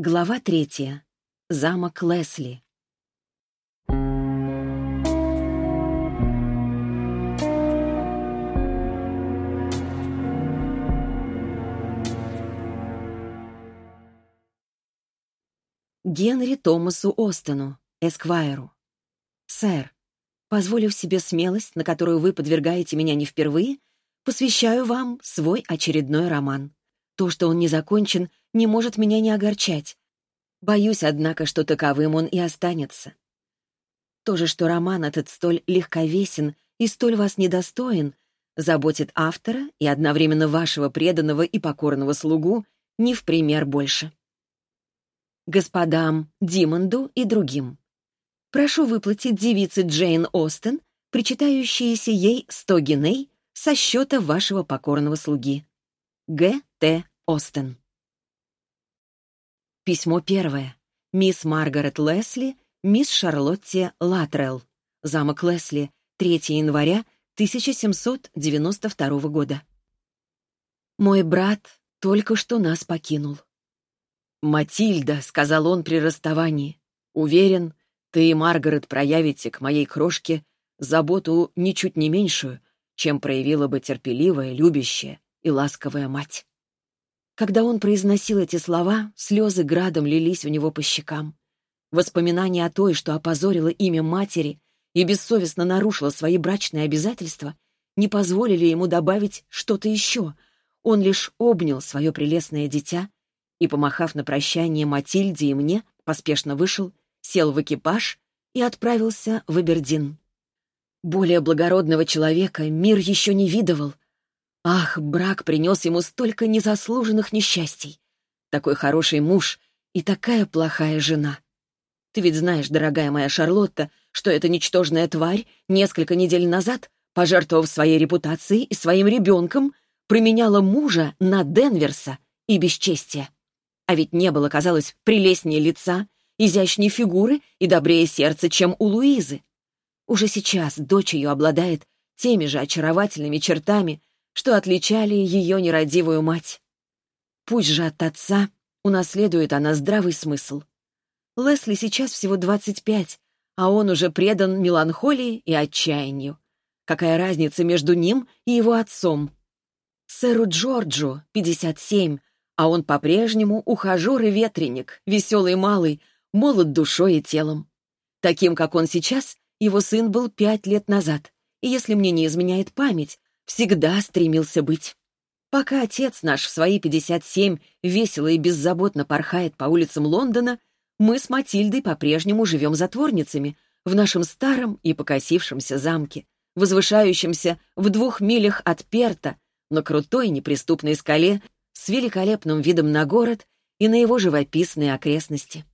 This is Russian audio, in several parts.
Глава третья. Замок Лесли. Генри Томасу Остену, Эсквайру. Сэр, позволив себе смелость, на которую вы подвергаете меня не впервые, посвящаю вам свой очередной роман. То, что он не закончен, не может меня не огорчать. Боюсь, однако, что таковым он и останется. То же, что роман этот столь легковесен и столь вас недостоин, заботит автора и одновременно вашего преданного и покорного слугу не в пример больше. Господам Димонду и другим. Прошу выплатить девице Джейн Остен, причитающиеся ей 100 геней со счета вашего покорного слуги. Г. Т. Остен. Письмо первое. Мисс Маргарет Лесли, мисс Шарлотте Латрелл. Замок Лесли, 3 января 1792 года. Мой брат только что нас покинул. «Матильда», — сказал он при расставании, — «уверен, ты и Маргарет проявите к моей крошке заботу ничуть не меньшую, чем проявила бы терпеливая, любящая и ласковая мать». Когда он произносил эти слова, слезы градом лились у него по щекам. Воспоминания о той, что опозорила имя матери и бессовестно нарушила свои брачные обязательства, не позволили ему добавить что-то еще. Он лишь обнял свое прелестное дитя и, помахав на прощание Матильде и мне, поспешно вышел, сел в экипаж и отправился в Абердин. Более благородного человека мир еще не видывал — Ах, брак принес ему столько незаслуженных несчастий. Такой хороший муж и такая плохая жена. Ты ведь знаешь, дорогая моя Шарлотта, что эта ничтожная тварь несколько недель назад, пожертвовав своей репутацией и своим ребенком, променяла мужа на Денверса и бесчестие. А ведь не было, казалось, прелестнее лица, изящней фигуры и добрее сердца, чем у Луизы. Уже сейчас дочь ее обладает теми же очаровательными чертами, что отличали ее нерадивую мать. Пусть же от отца унаследует она здравый смысл. Лесли сейчас всего 25, а он уже предан меланхолии и отчаянию. Какая разница между ним и его отцом? Сэру Джорджу 57, а он по-прежнему ухажер и ветреник, веселый малый, молод душой и телом. Таким, как он сейчас, его сын был пять лет назад, и если мне не изменяет память, всегда стремился быть. Пока отец наш в свои 57 весело и беззаботно порхает по улицам Лондона, мы с Матильдой по-прежнему живем затворницами в нашем старом и покосившемся замке, возвышающемся в двух милях от Перта, на крутой неприступной скале с великолепным видом на город и на его живописные окрестности.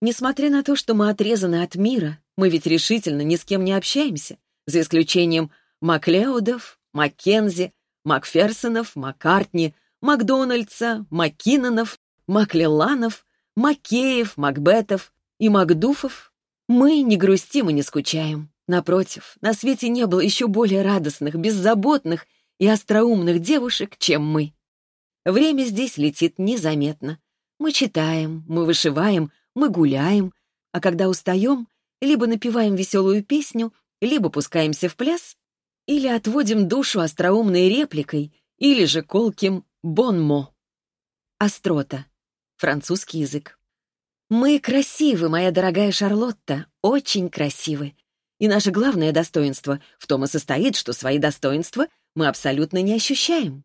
Несмотря на то, что мы отрезаны от мира, мы ведь решительно ни с кем не общаемся, за исключением Маклеодов, Маккензи, Макферсонов, Маккартни, Макдональдса, Маккинонов, Маклелланов, Макеев, Макбетов и Макдуфов. Мы не грустим и не скучаем. Напротив, на свете не было еще более радостных, беззаботных и остроумных девушек, чем мы. Время здесь летит незаметно. Мы читаем, мы вышиваем, мы гуляем, а когда устаем, либо напеваем веселую песню, либо пускаемся в пляс или отводим душу остроумной репликой, или же колким «бонмо». Острота. Французский язык. Мы красивы, моя дорогая Шарлотта, очень красивы. И наше главное достоинство в том и состоит, что свои достоинства мы абсолютно не ощущаем.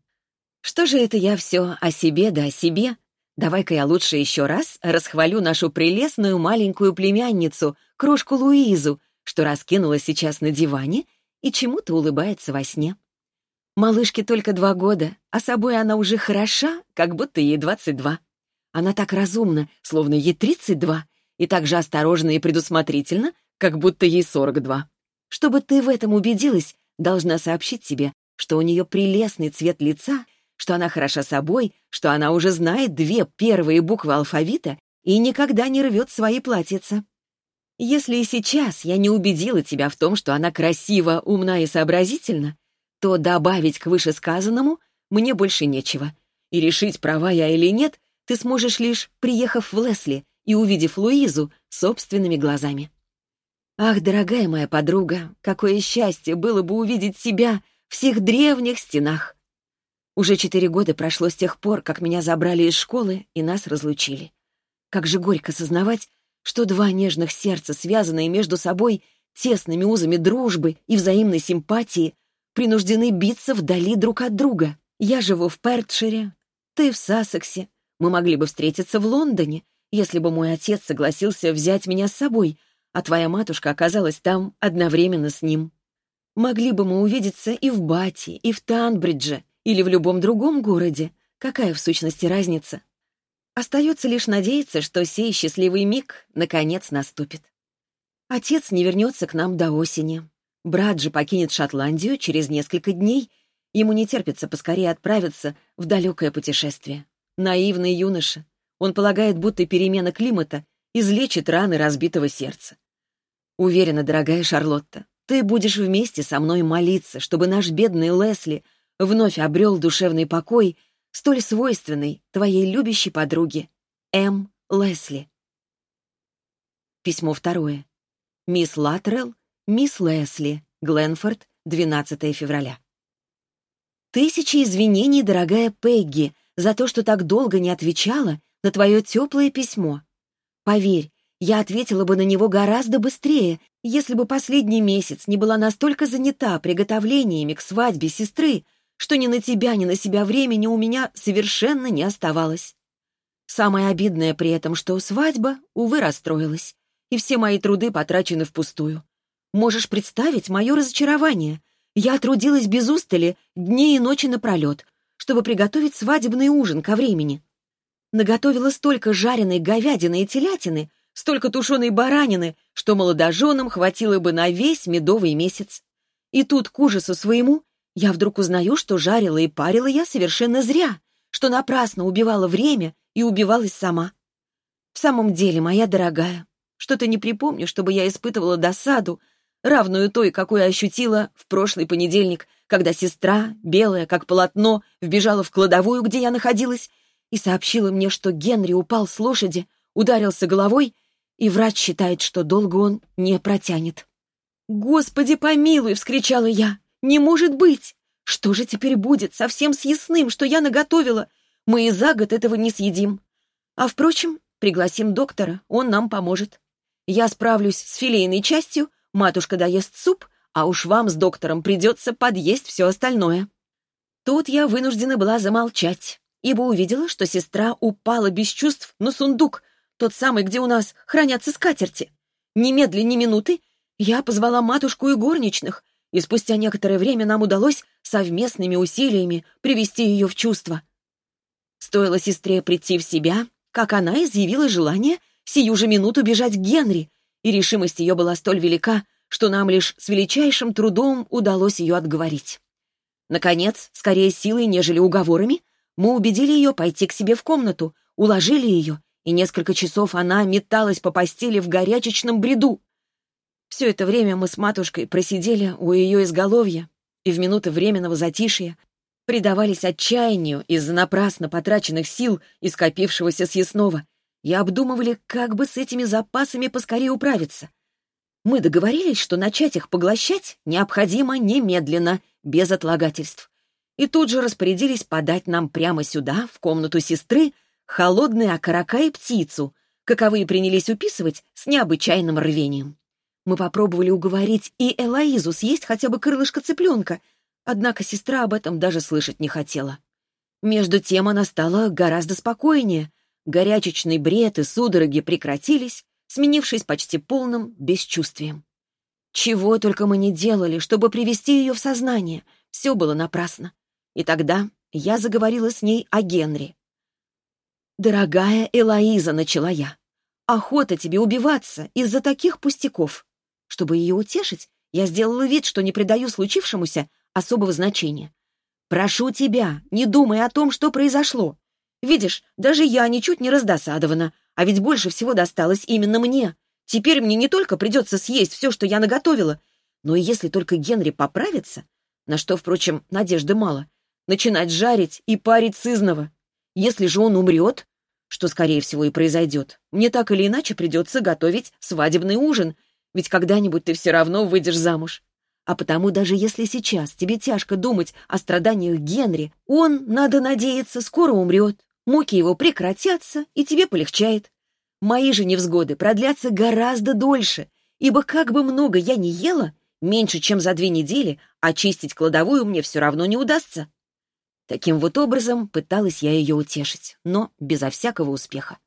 Что же это я все о себе да о себе? Давай-ка я лучше еще раз расхвалю нашу прелестную маленькую племянницу, крошку Луизу, что раскинулась сейчас на диване и чему-то улыбается во сне. Малышке только два года, а собой она уже хороша, как будто ей двадцать два. Она так разумна, словно ей тридцать два, и так же осторожна и предусмотрительна, как будто ей сорок два. Чтобы ты в этом убедилась, должна сообщить тебе, что у нее прелестный цвет лица, что она хороша собой, что она уже знает две первые буквы алфавита и никогда не рвет свои платьица. Если и сейчас я не убедила тебя в том, что она красива, умна и сообразительна, то добавить к вышесказанному мне больше нечего. И решить, права я или нет, ты сможешь лишь, приехав в Лесли и увидев Луизу собственными глазами. Ах, дорогая моя подруга, какое счастье было бы увидеть себя в всех древних стенах. Уже четыре года прошло с тех пор, как меня забрали из школы и нас разлучили. Как же горько сознавать, что два нежных сердца, связанные между собой тесными узами дружбы и взаимной симпатии, принуждены биться вдали друг от друга. Я живу в Пертшире, ты в Сассексе. Мы могли бы встретиться в Лондоне, если бы мой отец согласился взять меня с собой, а твоя матушка оказалась там одновременно с ним. Могли бы мы увидеться и в Бати, и в Танбридже, или в любом другом городе. Какая в сущности разница? Остается лишь надеяться, что сей счастливый миг наконец наступит. Отец не вернется к нам до осени. Брат же покинет Шотландию через несколько дней. Ему не терпится поскорее отправиться в далекое путешествие. Наивный юноша. Он полагает, будто перемена климата излечит раны разбитого сердца. Уверена, дорогая Шарлотта, ты будешь вместе со мной молиться, чтобы наш бедный Лесли вновь обрел душевный покой, столь свойственный твоей любящей подруге М. Лесли. Письмо второе. Мисс Латтерелл, мисс Лесли, Гленфорд, 12 февраля. Тысячи извинений, дорогая Пегги, за то, что так долго не отвечала на твое теплое письмо. Поверь, я ответила бы на него гораздо быстрее, если бы последний месяц не была настолько занята приготовлениями к свадьбе сестры, что ни на тебя, ни на себя времени у меня совершенно не оставалось. Самое обидное при этом, что свадьба, увы, расстроилась, и все мои труды потрачены впустую. Можешь представить мое разочарование. Я трудилась без устали дни и ночи напролет, чтобы приготовить свадебный ужин ко времени. Наготовила столько жареной говядины и телятины, столько тушеной баранины, что молодоженам хватило бы на весь медовый месяц. И тут, к ужасу своему, я вдруг узнаю, что жарила и парила я совершенно зря, что напрасно убивала время и убивалась сама. В самом деле, моя дорогая, что-то не припомню, чтобы я испытывала досаду, равную той, какую ощутила в прошлый понедельник, когда сестра, белая, как полотно, вбежала в кладовую, где я находилась, и сообщила мне, что Генри упал с лошади, ударился головой, и врач считает, что долго он не протянет. «Господи помилуй!» — вскричала я. Не может быть! Что же теперь будет совсем съестным, что я наготовила? Мы и за год этого не съедим. А, впрочем, пригласим доктора, он нам поможет. Я справлюсь с филейной частью, матушка доест суп, а уж вам с доктором придется подъесть все остальное. Тут я вынуждена была замолчать, ибо увидела, что сестра упала без чувств на сундук, тот самый, где у нас хранятся скатерти. Немедля ни минуты я позвала матушку и горничных, и спустя некоторое время нам удалось совместными усилиями привести ее в чувство. Стоило сестре прийти в себя, как она изъявила желание сию же минуту бежать к Генри, и решимость ее была столь велика, что нам лишь с величайшим трудом удалось ее отговорить. Наконец, скорее силой, нежели уговорами, мы убедили ее пойти к себе в комнату, уложили ее, и несколько часов она металась по постели в горячечном бреду. Все это время мы с матушкой просидели у ее изголовья и в минуты временного затишья предавались отчаянию из-за напрасно потраченных сил и скопившегося съестного и обдумывали, как бы с этими запасами поскорее управиться. Мы договорились, что начать их поглощать необходимо немедленно, без отлагательств. И тут же распорядились подать нам прямо сюда, в комнату сестры, холодные окорока и птицу, каковые принялись уписывать с необычайным рвением. Мы попробовали уговорить и Элоизу съесть хотя бы крылышко цыпленка, однако сестра об этом даже слышать не хотела. Между тем она стала гораздо спокойнее. Горячечный бред и судороги прекратились, сменившись почти полным бесчувствием. Чего только мы не делали, чтобы привести ее в сознание, все было напрасно. И тогда я заговорила с ней о Генри. «Дорогая Элоиза», — начала я, — «охота тебе убиваться из-за таких пустяков. Чтобы ее утешить, я сделала вид, что не придаю случившемуся особого значения. «Прошу тебя, не думай о том, что произошло. Видишь, даже я ничуть не раздосадована, а ведь больше всего досталось именно мне. Теперь мне не только придется съесть все, что я наготовила, но и если только Генри поправится, на что, впрочем, надежды мало, начинать жарить и парить сызного. Если же он умрет, что, скорее всего, и произойдет. Мне так или иначе придется готовить свадебный ужин, ведь когда-нибудь ты все равно выйдешь замуж. А потому даже если сейчас тебе тяжко думать о страданиях Генри, он, надо надеяться, скоро умрет, муки его прекратятся, и тебе полегчает. Мои же невзгоды продлятся гораздо дольше, ибо как бы много я ни ела, меньше, чем за две недели, очистить кладовую мне все равно не удастся. Таким вот образом пыталась я ее утешить, но безо всякого успеха.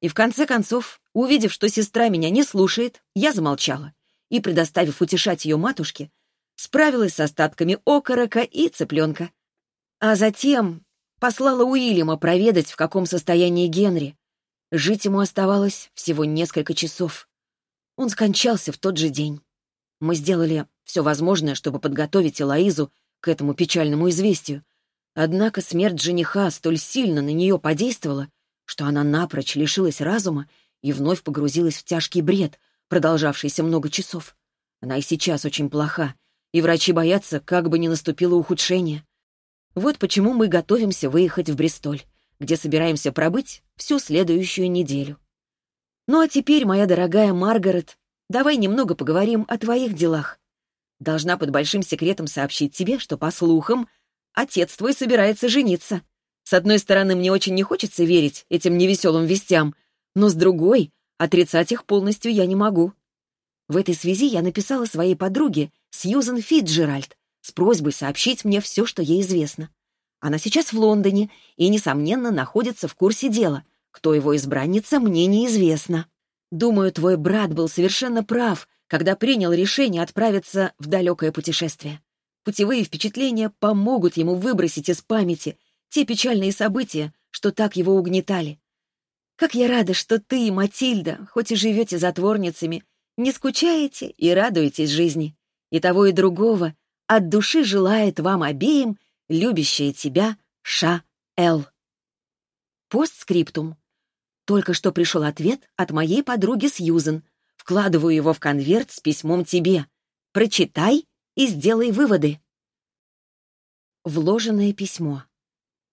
И в конце концов, увидев, что сестра меня не слушает, я замолчала и, предоставив утешать ее матушке, справилась с остатками окорока и цыпленка. А затем послала Уильяма проведать, в каком состоянии Генри. Жить ему оставалось всего несколько часов. Он скончался в тот же день. Мы сделали все возможное, чтобы подготовить Элоизу к этому печальному известию. Однако смерть жениха столь сильно на нее подействовала, что она напрочь лишилась разума и вновь погрузилась в тяжкий бред, продолжавшийся много часов. Она и сейчас очень плоха, и врачи боятся, как бы ни наступило ухудшение. Вот почему мы готовимся выехать в Бристоль, где собираемся пробыть всю следующую неделю. Ну а теперь, моя дорогая Маргарет, давай немного поговорим о твоих делах. Должна под большим секретом сообщить тебе, что, по слухам, отец твой собирается жениться. С одной стороны, мне очень не хочется верить этим невеселым вестям, но с другой, отрицать их полностью я не могу. В этой связи я написала своей подруге Сьюзен Фитджеральд с просьбой сообщить мне все, что ей известно. Она сейчас в Лондоне и, несомненно, находится в курсе дела. Кто его избранница, мне неизвестно. Думаю, твой брат был совершенно прав, когда принял решение отправиться в далекое путешествие. Путевые впечатления помогут ему выбросить из памяти те печальные события, что так его угнетали. Как я рада, что ты Матильда, хоть и живете затворницами, не скучаете и радуетесь жизни. И того, и другого от души желает вам обеим любящая тебя Ша Эл. Постскриптум. Только что пришел ответ от моей подруги Сьюзен. Вкладываю его в конверт с письмом тебе. Прочитай и сделай выводы. Вложенное письмо.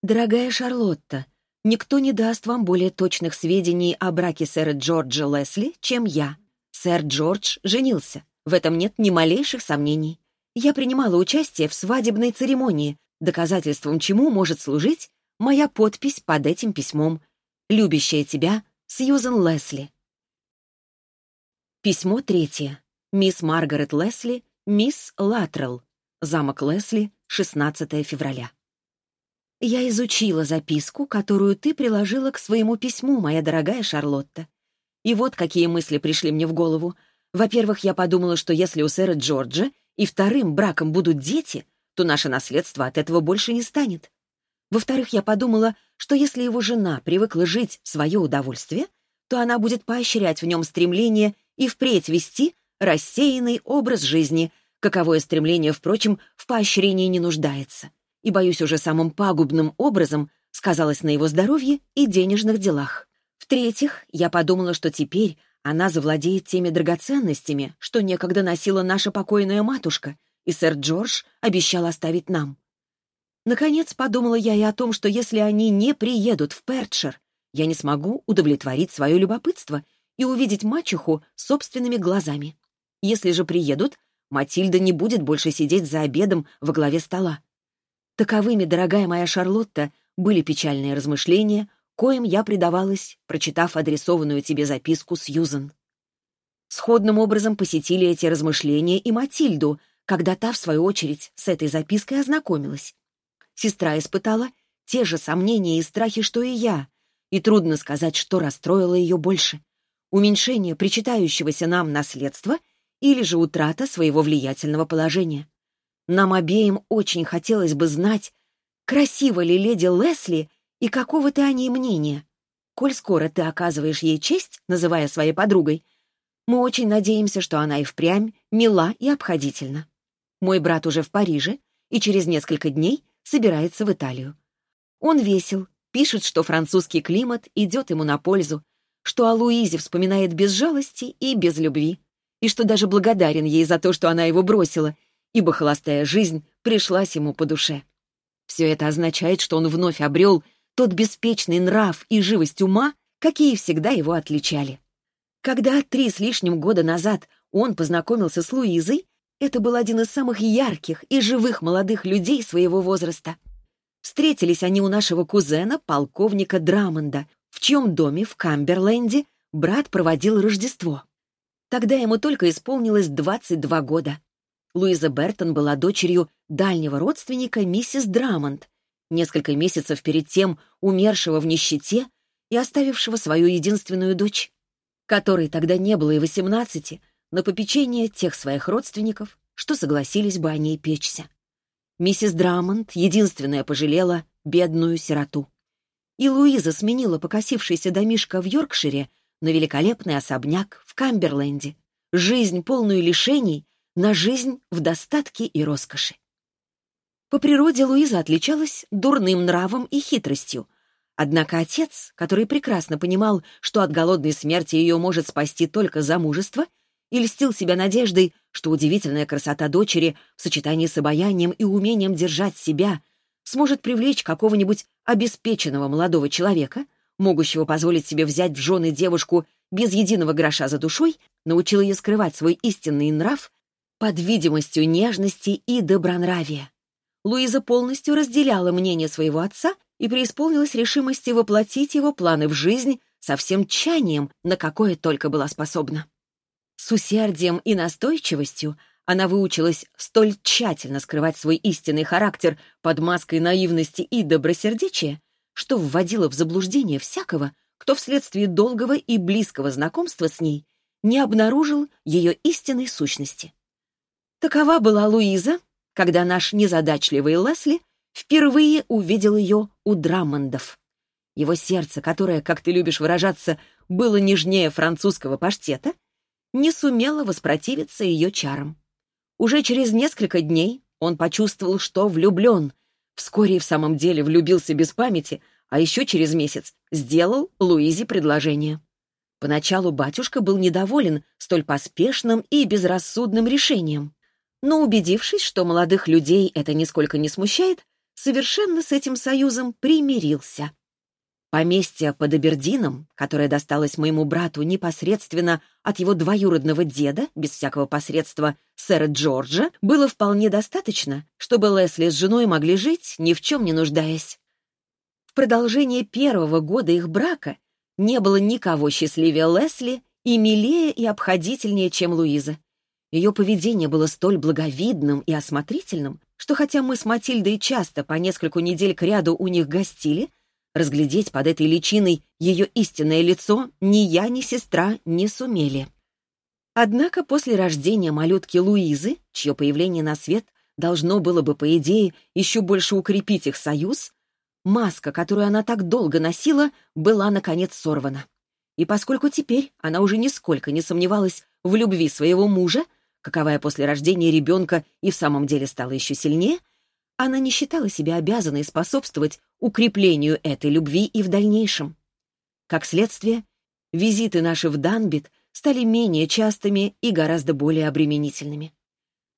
«Дорогая Шарлотта, никто не даст вам более точных сведений о браке сэра Джорджа Лесли, чем я. Сэр Джордж женился. В этом нет ни малейших сомнений. Я принимала участие в свадебной церемонии, доказательством чему может служить моя подпись под этим письмом. Любящая тебя, Сьюзен Лесли. Письмо третье. Мисс Маргарет Лесли, мисс Латрелл. Замок Лесли, 16 февраля. Я изучила записку, которую ты приложила к своему письму, моя дорогая Шарлотта. И вот какие мысли пришли мне в голову. Во-первых, я подумала, что если у сэра Джорджа и вторым браком будут дети, то наше наследство от этого больше не станет. Во-вторых, я подумала, что если его жена привыкла жить в свое удовольствие, то она будет поощрять в нем стремление и впредь вести рассеянный образ жизни, каковое стремление, впрочем, в поощрении не нуждается и, боюсь, уже самым пагубным образом сказалось на его здоровье и денежных делах. В-третьих, я подумала, что теперь она завладеет теми драгоценностями, что некогда носила наша покойная матушка, и сэр Джордж обещал оставить нам. Наконец, подумала я и о том, что если они не приедут в Пертшир, я не смогу удовлетворить свое любопытство и увидеть мачеху собственными глазами. Если же приедут, Матильда не будет больше сидеть за обедом во главе стола. Таковыми, дорогая моя Шарлотта, были печальные размышления, коим я предавалась, прочитав адресованную тебе записку Сьюзен. Сходным образом посетили эти размышления и Матильду, когда та, в свою очередь, с этой запиской ознакомилась. Сестра испытала те же сомнения и страхи, что и я, и трудно сказать, что расстроило ее больше. Уменьшение причитающегося нам наследства или же утрата своего влиятельного положения. Нам обеим очень хотелось бы знать, красива ли леди Лесли и какого ты о ней мнения. Коль скоро ты оказываешь ей честь, называя своей подругой, мы очень надеемся, что она и впрямь мила и обходительна. Мой брат уже в Париже и через несколько дней собирается в Италию. Он весел, пишет, что французский климат идет ему на пользу, что о Луизе вспоминает без жалости и без любви, и что даже благодарен ей за то, что она его бросила, ибо холостая жизнь пришлась ему по душе. Все это означает, что он вновь обрел тот беспечный нрав и живость ума, какие всегда его отличали. Когда три с лишним года назад он познакомился с Луизой, это был один из самых ярких и живых молодых людей своего возраста. Встретились они у нашего кузена, полковника Драмонда, в чьем доме в Камберленде брат проводил Рождество. Тогда ему только исполнилось 22 года. Луиза Бертон была дочерью дальнего родственника миссис Драмонд, несколько месяцев перед тем умершего в нищете и оставившего свою единственную дочь, которой тогда не было и восемнадцати, на попечение тех своих родственников, что согласились бы о ней печься. Миссис Драмонд единственная пожалела бедную сироту. И Луиза сменила покосившийся домишко в Йоркшире на великолепный особняк в Камберленде, жизнь, полную лишений, на жизнь в достатке и роскоши. По природе Луиза отличалась дурным нравом и хитростью. Однако отец, который прекрасно понимал, что от голодной смерти ее может спасти только замужество, и льстил себя надеждой, что удивительная красота дочери в сочетании с обаянием и умением держать себя сможет привлечь какого-нибудь обеспеченного молодого человека, могущего позволить себе взять в жены девушку без единого гроша за душой, научил ее скрывать свой истинный нрав под видимостью нежности и добронравия. Луиза полностью разделяла мнение своего отца и преисполнилась решимости воплотить его планы в жизнь со всем тчанием, на какое только была способна. С усердием и настойчивостью она выучилась столь тщательно скрывать свой истинный характер под маской наивности и добросердечия, что вводила в заблуждение всякого, кто вследствие долгого и близкого знакомства с ней не обнаружил ее истинной сущности. Такова была Луиза, когда наш незадачливый Лесли впервые увидел ее у Драммондов. Его сердце, которое, как ты любишь выражаться, было нежнее французского паштета, не сумело воспротивиться ее чарам. Уже через несколько дней он почувствовал, что влюблен. Вскоре и в самом деле влюбился без памяти, а еще через месяц сделал Луизе предложение. Поначалу батюшка был недоволен столь поспешным и безрассудным решением но, убедившись, что молодых людей это нисколько не смущает, совершенно с этим союзом примирился. Поместье под Абердином, которое досталось моему брату непосредственно от его двоюродного деда, без всякого посредства сэра Джорджа, было вполне достаточно, чтобы Лесли с женой могли жить, ни в чем не нуждаясь. В продолжение первого года их брака не было никого счастливее Лесли и милее и обходительнее, чем Луиза. Ее поведение было столь благовидным и осмотрительным, что хотя мы с Матильдой часто по нескольку недель кряду у них гостили, разглядеть под этой личиной ее истинное лицо ни я, ни сестра не сумели. Однако после рождения малютки Луизы, чье появление на свет должно было бы, по идее, еще больше укрепить их союз, маска, которую она так долго носила, была, наконец, сорвана. И поскольку теперь она уже нисколько не сомневалась в любви своего мужа, каковая после рождения ребенка и в самом деле стала еще сильнее, она не считала себя обязанной способствовать укреплению этой любви и в дальнейшем. Как следствие, визиты наши в Данбит стали менее частыми и гораздо более обременительными.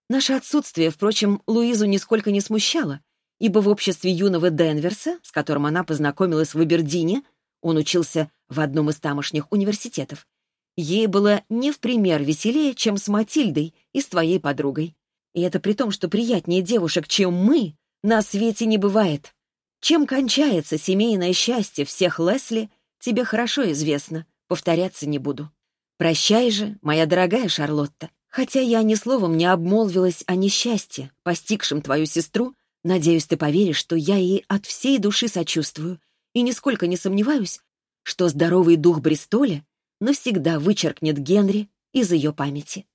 Наше отсутствие, впрочем, Луизу нисколько не смущало, ибо в обществе юного Денверса, с которым она познакомилась в Абердине, он учился в одном из тамошних университетов, Ей было не в пример веселее, чем с Матильдой и с твоей подругой. И это при том, что приятнее девушек, чем мы, на свете не бывает. Чем кончается семейное счастье всех Лесли, тебе хорошо известно, повторяться не буду. Прощай же, моя дорогая Шарлотта, хотя я ни словом не обмолвилась о несчастье, постигшем твою сестру, надеюсь, ты поверишь, что я ей от всей души сочувствую и нисколько не сомневаюсь, что здоровый дух Бристоля навсегда вычеркнет Генри из ее памяти.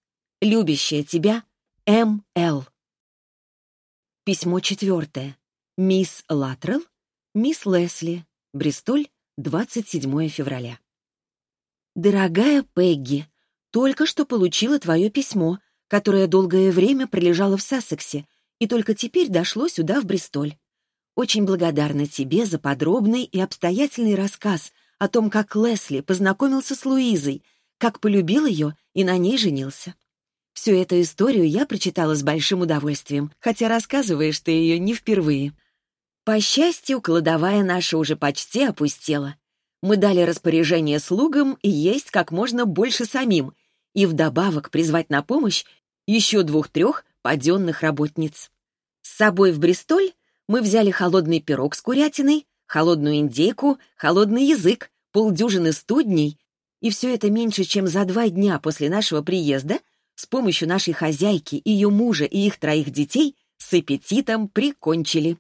Любящая тебя М.Л. Письмо четвертое. Мисс Латрелл, мисс Лесли, Бристоль, 27 февраля. Дорогая Пегги, только что получила твое письмо, которое долгое время пролежало в Сассексе, и только теперь дошло сюда, в Бристоль. Очень благодарна тебе за подробный и обстоятельный рассказ о том, как Лесли познакомился с Луизой, как полюбил ее и на ней женился. Всю эту историю я прочитала с большим удовольствием, хотя рассказываешь ты ее не впервые. По счастью, кладовая наша уже почти опустела. Мы дали распоряжение слугам есть как можно больше самим и вдобавок призвать на помощь еще двух-трех паденных работниц. С собой в Бристоль мы взяли холодный пирог с курятиной, холодную индейку, холодный язык, полдюжины студней, и все это меньше, чем за два дня после нашего приезда с помощью нашей хозяйки, ее мужа и их троих детей с аппетитом прикончили.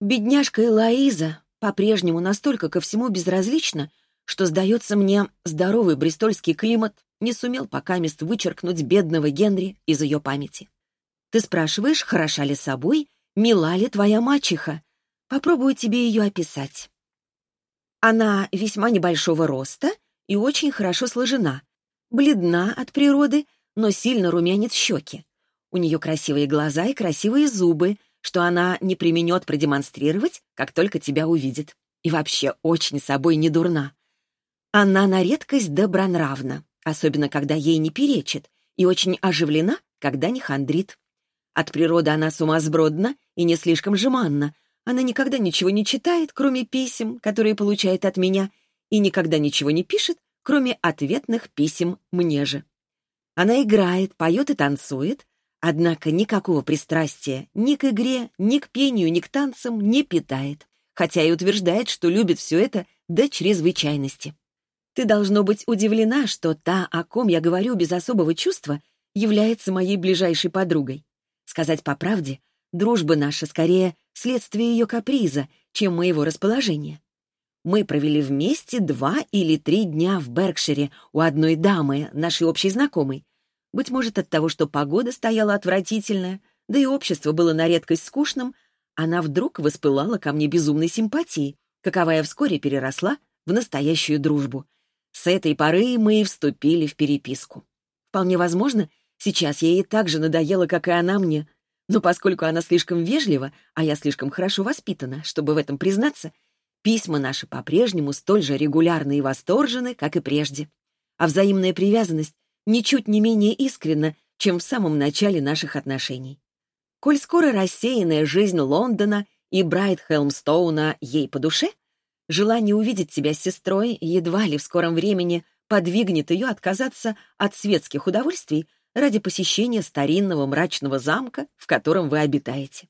Бедняжка Элоиза по-прежнему настолько ко всему безразлична, что, сдается мне, здоровый бристольский климат не сумел пока мест вычеркнуть бедного Генри из ее памяти. Ты спрашиваешь, хороша ли собой, мила ли твоя мачеха? Попробую тебе ее описать. Она весьма небольшого роста и очень хорошо сложена, бледна от природы, но сильно румянит щеки. У нее красивые глаза и красивые зубы, что она не применет продемонстрировать, как только тебя увидит. И вообще очень собой не дурна. Она на редкость добронравна, особенно когда ей не перечит, и очень оживлена, когда не хандрит. От природы она сумасбродна и не слишком жеманна. Она никогда ничего не читает, кроме писем, которые получает от меня, и никогда ничего не пишет, кроме ответных писем мне же. Она играет, поет и танцует, однако никакого пристрастия ни к игре, ни к пению, ни к танцам не питает, хотя и утверждает, что любит все это до чрезвычайности. Ты должно быть удивлена, что та, о ком я говорю без особого чувства, является моей ближайшей подругой. Сказать по правде, дружба наша скорее следствие ее каприза, чем моего расположения. Мы провели вместе два или три дня в Беркшире у одной дамы, нашей общей знакомой. Быть может, от того, что погода стояла отвратительная, да и общество было на редкость скучным, она вдруг воспылала ко мне безумной симпатией, каковая вскоре переросла в настоящую дружбу. С этой поры мы и вступили в переписку. Вполне возможно, сейчас я ей так же надоела, как и она мне, но поскольку она слишком вежлива, а я слишком хорошо воспитана, чтобы в этом признаться, письма наши по-прежнему столь же регулярны и восторжены, как и прежде. А взаимная привязанность ничуть не менее искренна, чем в самом начале наших отношений. Коль скоро рассеянная жизнь Лондона и Брайт Хелмстоуна ей по душе — Желание увидеть тебя с сестрой едва ли в скором времени подвигнет ее отказаться от светских удовольствий ради посещения старинного мрачного замка, в котором вы обитаете.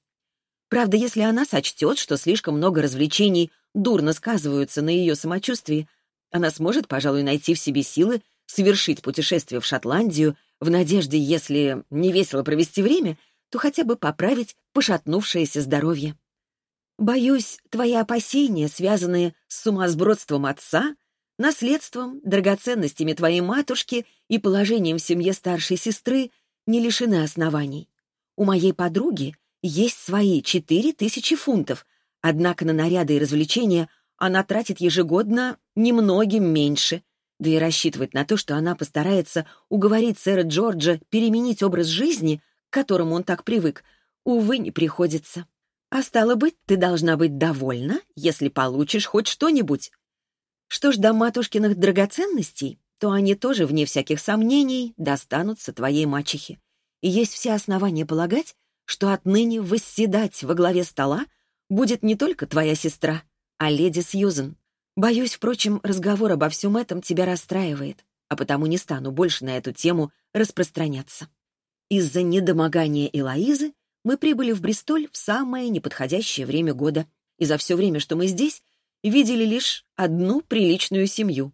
Правда, если она сочтет, что слишком много развлечений дурно сказываются на ее самочувствии, она сможет, пожалуй, найти в себе силы совершить путешествие в Шотландию в надежде, если не весело провести время, то хотя бы поправить пошатнувшееся здоровье. Боюсь, твои опасения, связанные с сумасбродством отца, наследством, драгоценностями твоей матушки и положением в семье старшей сестры, не лишены оснований. У моей подруги есть свои четыре тысячи фунтов, однако на наряды и развлечения она тратит ежегодно немногим меньше, да и рассчитывать на то, что она постарается уговорить сэра Джорджа переменить образ жизни, к которому он так привык, увы, не приходится. А стало быть, ты должна быть довольна, если получишь хоть что-нибудь. Что ж до матушкиных драгоценностей, то они тоже, вне всяких сомнений, достанутся твоей мачехе. И есть все основания полагать, что отныне восседать во главе стола будет не только твоя сестра, а леди Сьюзен. Боюсь, впрочем, разговор обо всем этом тебя расстраивает, а потому не стану больше на эту тему распространяться. Из-за недомогания Элоизы мы прибыли в Бристоль в самое неподходящее время года, и за все время, что мы здесь, видели лишь одну приличную семью.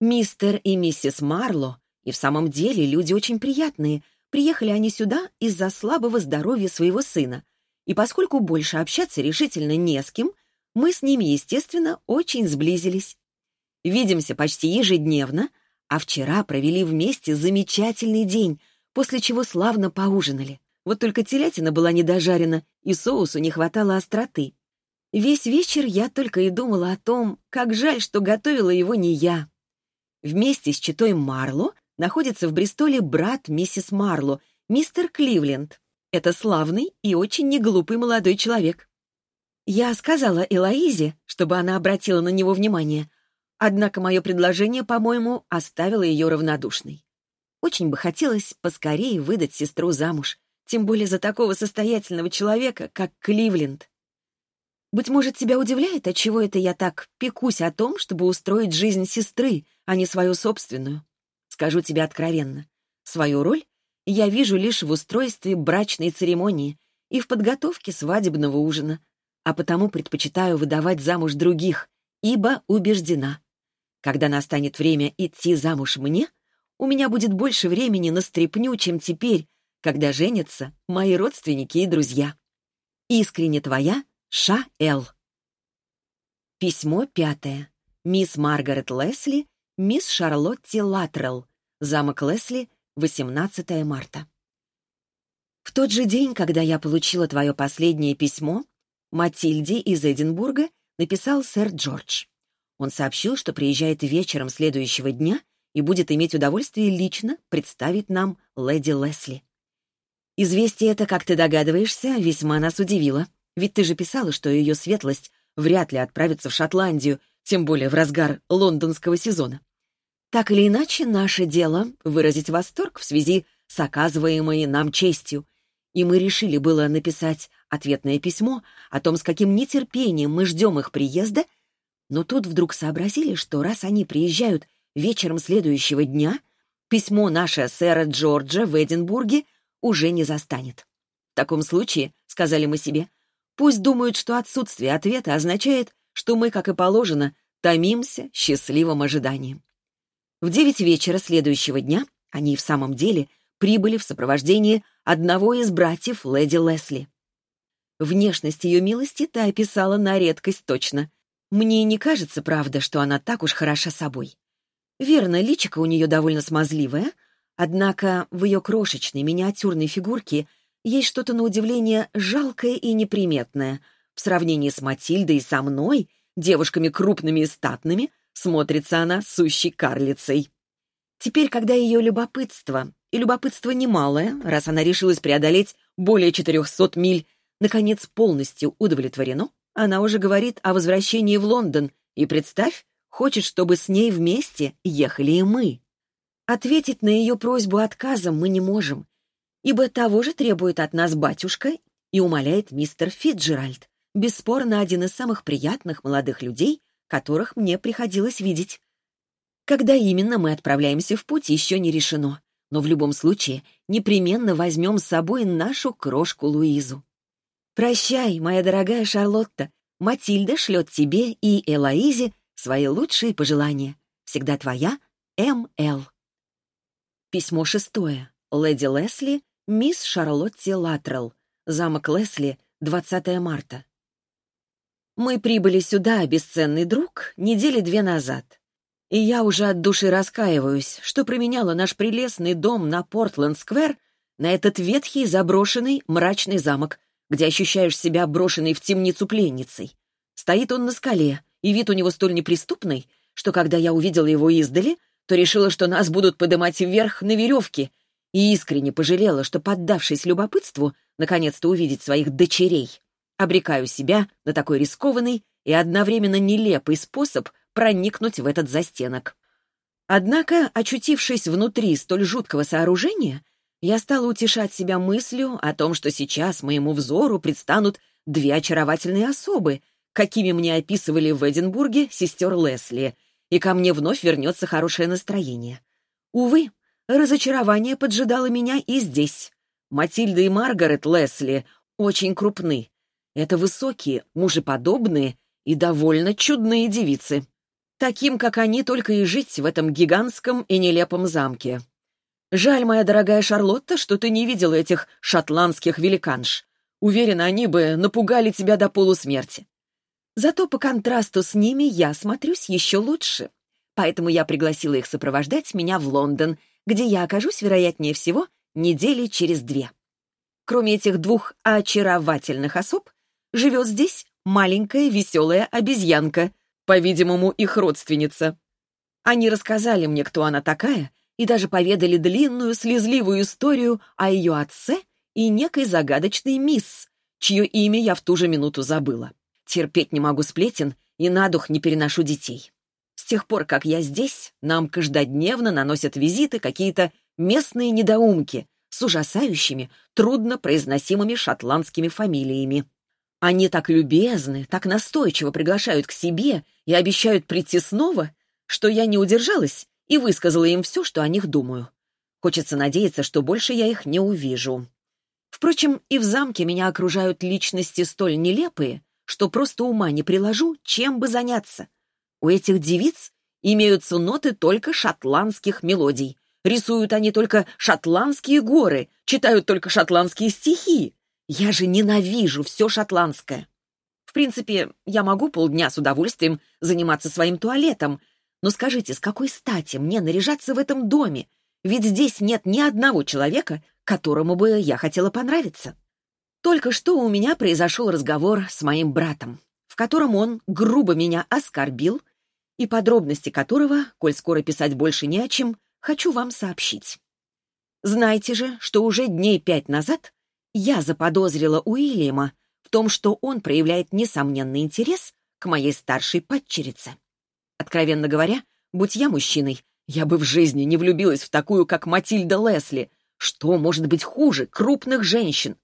Мистер и миссис Марло и в самом деле люди очень приятные. Приехали они сюда из-за слабого здоровья своего сына, и поскольку больше общаться решительно не с кем, мы с ними, естественно, очень сблизились. Видимся почти ежедневно, а вчера провели вместе замечательный день, после чего славно поужинали. Вот только телятина была недожарена, и соусу не хватало остроты. Весь вечер я только и думала о том, как жаль, что готовила его не я. Вместе с читой Марло находится в Бристоле брат миссис Марло, мистер Кливленд. Это славный и очень неглупый молодой человек. Я сказала Элоизе, чтобы она обратила на него внимание, однако мое предложение, по-моему, оставило ее равнодушной. Очень бы хотелось поскорее выдать сестру замуж, тем более за такого состоятельного человека, как Кливленд. Быть может, тебя удивляет, отчего это я так пекусь о том, чтобы устроить жизнь сестры, а не свою собственную? Скажу тебе откровенно. Свою роль я вижу лишь в устройстве брачной церемонии и в подготовке свадебного ужина, а потому предпочитаю выдавать замуж других, ибо убеждена. Когда настанет время идти замуж мне, у меня будет больше времени на стряпню, чем теперь, когда женятся мои родственники и друзья. Искренне твоя Ша Л. Письмо пятое. Мисс Маргарет Лесли, мисс Шарлотти Латрелл. Замок Лесли, 18 марта. В тот же день, когда я получила твое последнее письмо, Матильде из Эдинбурга написал сэр Джордж. Он сообщил, что приезжает вечером следующего дня и будет иметь удовольствие лично представить нам леди Лесли. Известие это, как ты догадываешься, весьма нас удивило. Ведь ты же писала, что ее светлость вряд ли отправится в Шотландию, тем более в разгар лондонского сезона. Так или иначе, наше дело — выразить восторг в связи с оказываемой нам честью, и мы решили было написать ответное письмо о том, с каким нетерпением мы ждем их приезда, но тут вдруг сообразили, что раз они приезжают вечером следующего дня, письмо наше сэра Джорджа в Эдинбурге уже не застанет. В таком случае, — сказали мы себе, Пусть думают, что отсутствие ответа означает, что мы, как и положено, томимся счастливым ожиданием. В девять вечера следующего дня они в самом деле прибыли в сопровождении одного из братьев леди Лесли. Внешность ее милости ты описала на редкость точно. Мне не кажется, правда, что она так уж хороша собой. Верно, личико у нее довольно смазливое, однако в ее крошечной миниатюрной фигурке есть что-то на удивление жалкое и неприметное. В сравнении с Матильдой и со мной, девушками крупными и статными, смотрится она сущей карлицей. Теперь, когда ее любопытство, и любопытство немалое, раз она решилась преодолеть более 400 миль, наконец полностью удовлетворено, она уже говорит о возвращении в Лондон, и, представь, хочет, чтобы с ней вместе ехали и мы. Ответить на ее просьбу отказом мы не можем, ибо того же требует от нас батюшка и умоляет мистер Фитджеральд, бесспорно один из самых приятных молодых людей, которых мне приходилось видеть. Когда именно мы отправляемся в путь, еще не решено, но в любом случае непременно возьмем с собой нашу крошку Луизу. Прощай, моя дорогая Шарлотта, Матильда шлет тебе и Элоизе свои лучшие пожелания. Всегда твоя, М.Л. Письмо шестое. Леди Лесли Мисс Шарлотти Латрелл. Замок Лесли, 20 марта. Мы прибыли сюда, бесценный друг, недели две назад. И я уже от души раскаиваюсь, что променяла наш прелестный дом на Портленд-сквер на этот ветхий, заброшенный, мрачный замок, где ощущаешь себя брошенной в темницу пленницей. Стоит он на скале, и вид у него столь неприступный, что когда я увидела его издали, то решила, что нас будут подымать вверх на веревке — и искренне пожалела, что, поддавшись любопытству, наконец-то увидеть своих дочерей, обрекаю себя на такой рискованный и одновременно нелепый способ проникнуть в этот застенок. Однако, очутившись внутри столь жуткого сооружения, я стала утешать себя мыслью о том, что сейчас моему взору предстанут две очаровательные особы, какими мне описывали в Эдинбурге сестер Лесли, и ко мне вновь вернется хорошее настроение. Увы, Разочарование поджидало меня и здесь. Матильда и Маргарет Лесли очень крупны. Это высокие, мужеподобные и довольно чудные девицы. Таким, как они, только и жить в этом гигантском и нелепом замке. Жаль, моя дорогая Шарлотта, что ты не видела этих шотландских великанш. Уверена, они бы напугали тебя до полусмерти. Зато по контрасту с ними я смотрюсь еще лучше. Поэтому я пригласила их сопровождать меня в Лондон где я окажусь, вероятнее всего, недели через две. Кроме этих двух очаровательных особ, живет здесь маленькая веселая обезьянка, по-видимому, их родственница. Они рассказали мне, кто она такая, и даже поведали длинную слезливую историю о ее отце и некой загадочной мисс, чье имя я в ту же минуту забыла. Терпеть не могу сплетен и на дух не переношу детей. С тех пор, как я здесь, нам каждодневно наносят визиты какие-то местные недоумки с ужасающими, трудно произносимыми шотландскими фамилиями. Они так любезны, так настойчиво приглашают к себе и обещают прийти снова, что я не удержалась и высказала им все, что о них думаю. Хочется надеяться, что больше я их не увижу. Впрочем, и в замке меня окружают личности столь нелепые, что просто ума не приложу, чем бы заняться. У этих девиц имеются ноты только шотландских мелодий. Рисуют они только шотландские горы, читают только шотландские стихи. Я же ненавижу все шотландское. В принципе, я могу полдня с удовольствием заниматься своим туалетом, но скажите, с какой стати мне наряжаться в этом доме? Ведь здесь нет ни одного человека, которому бы я хотела понравиться. Только что у меня произошел разговор с моим братом, в котором он грубо меня оскорбил, и подробности которого, коль скоро писать больше не о чем, хочу вам сообщить. Знайте же, что уже дней пять назад я заподозрила Уильяма в том, что он проявляет несомненный интерес к моей старшей падчерице. Откровенно говоря, будь я мужчиной, я бы в жизни не влюбилась в такую, как Матильда Лесли. Что может быть хуже крупных женщин?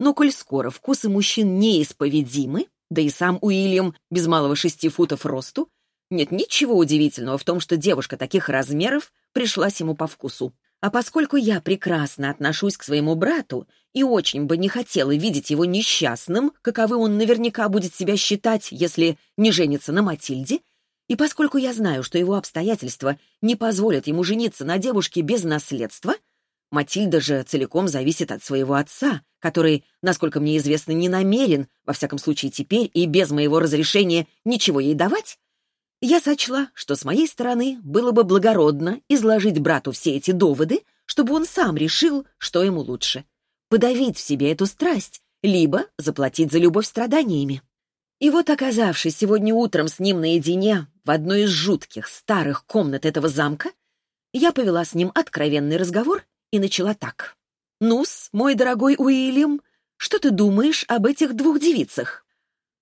Но коль скоро вкусы мужчин неисповедимы, да и сам Уильям без малого шести футов росту, нет ничего удивительного в том, что девушка таких размеров пришлась ему по вкусу. А поскольку я прекрасно отношусь к своему брату и очень бы не хотела видеть его несчастным, каковы он наверняка будет себя считать, если не женится на Матильде, и поскольку я знаю, что его обстоятельства не позволят ему жениться на девушке без наследства, Матильда же целиком зависит от своего отца, который, насколько мне известно, не намерен, во всяком случае теперь и без моего разрешения, ничего ей давать, я сочла, что с моей стороны было бы благородно изложить брату все эти доводы, чтобы он сам решил, что ему лучше — подавить в себе эту страсть, либо заплатить за любовь страданиями. И вот, оказавшись сегодня утром с ним наедине в одной из жутких старых комнат этого замка, я повела с ним откровенный разговор и начала так. «Ну-с, мой дорогой Уильям, что ты думаешь об этих двух девицах?»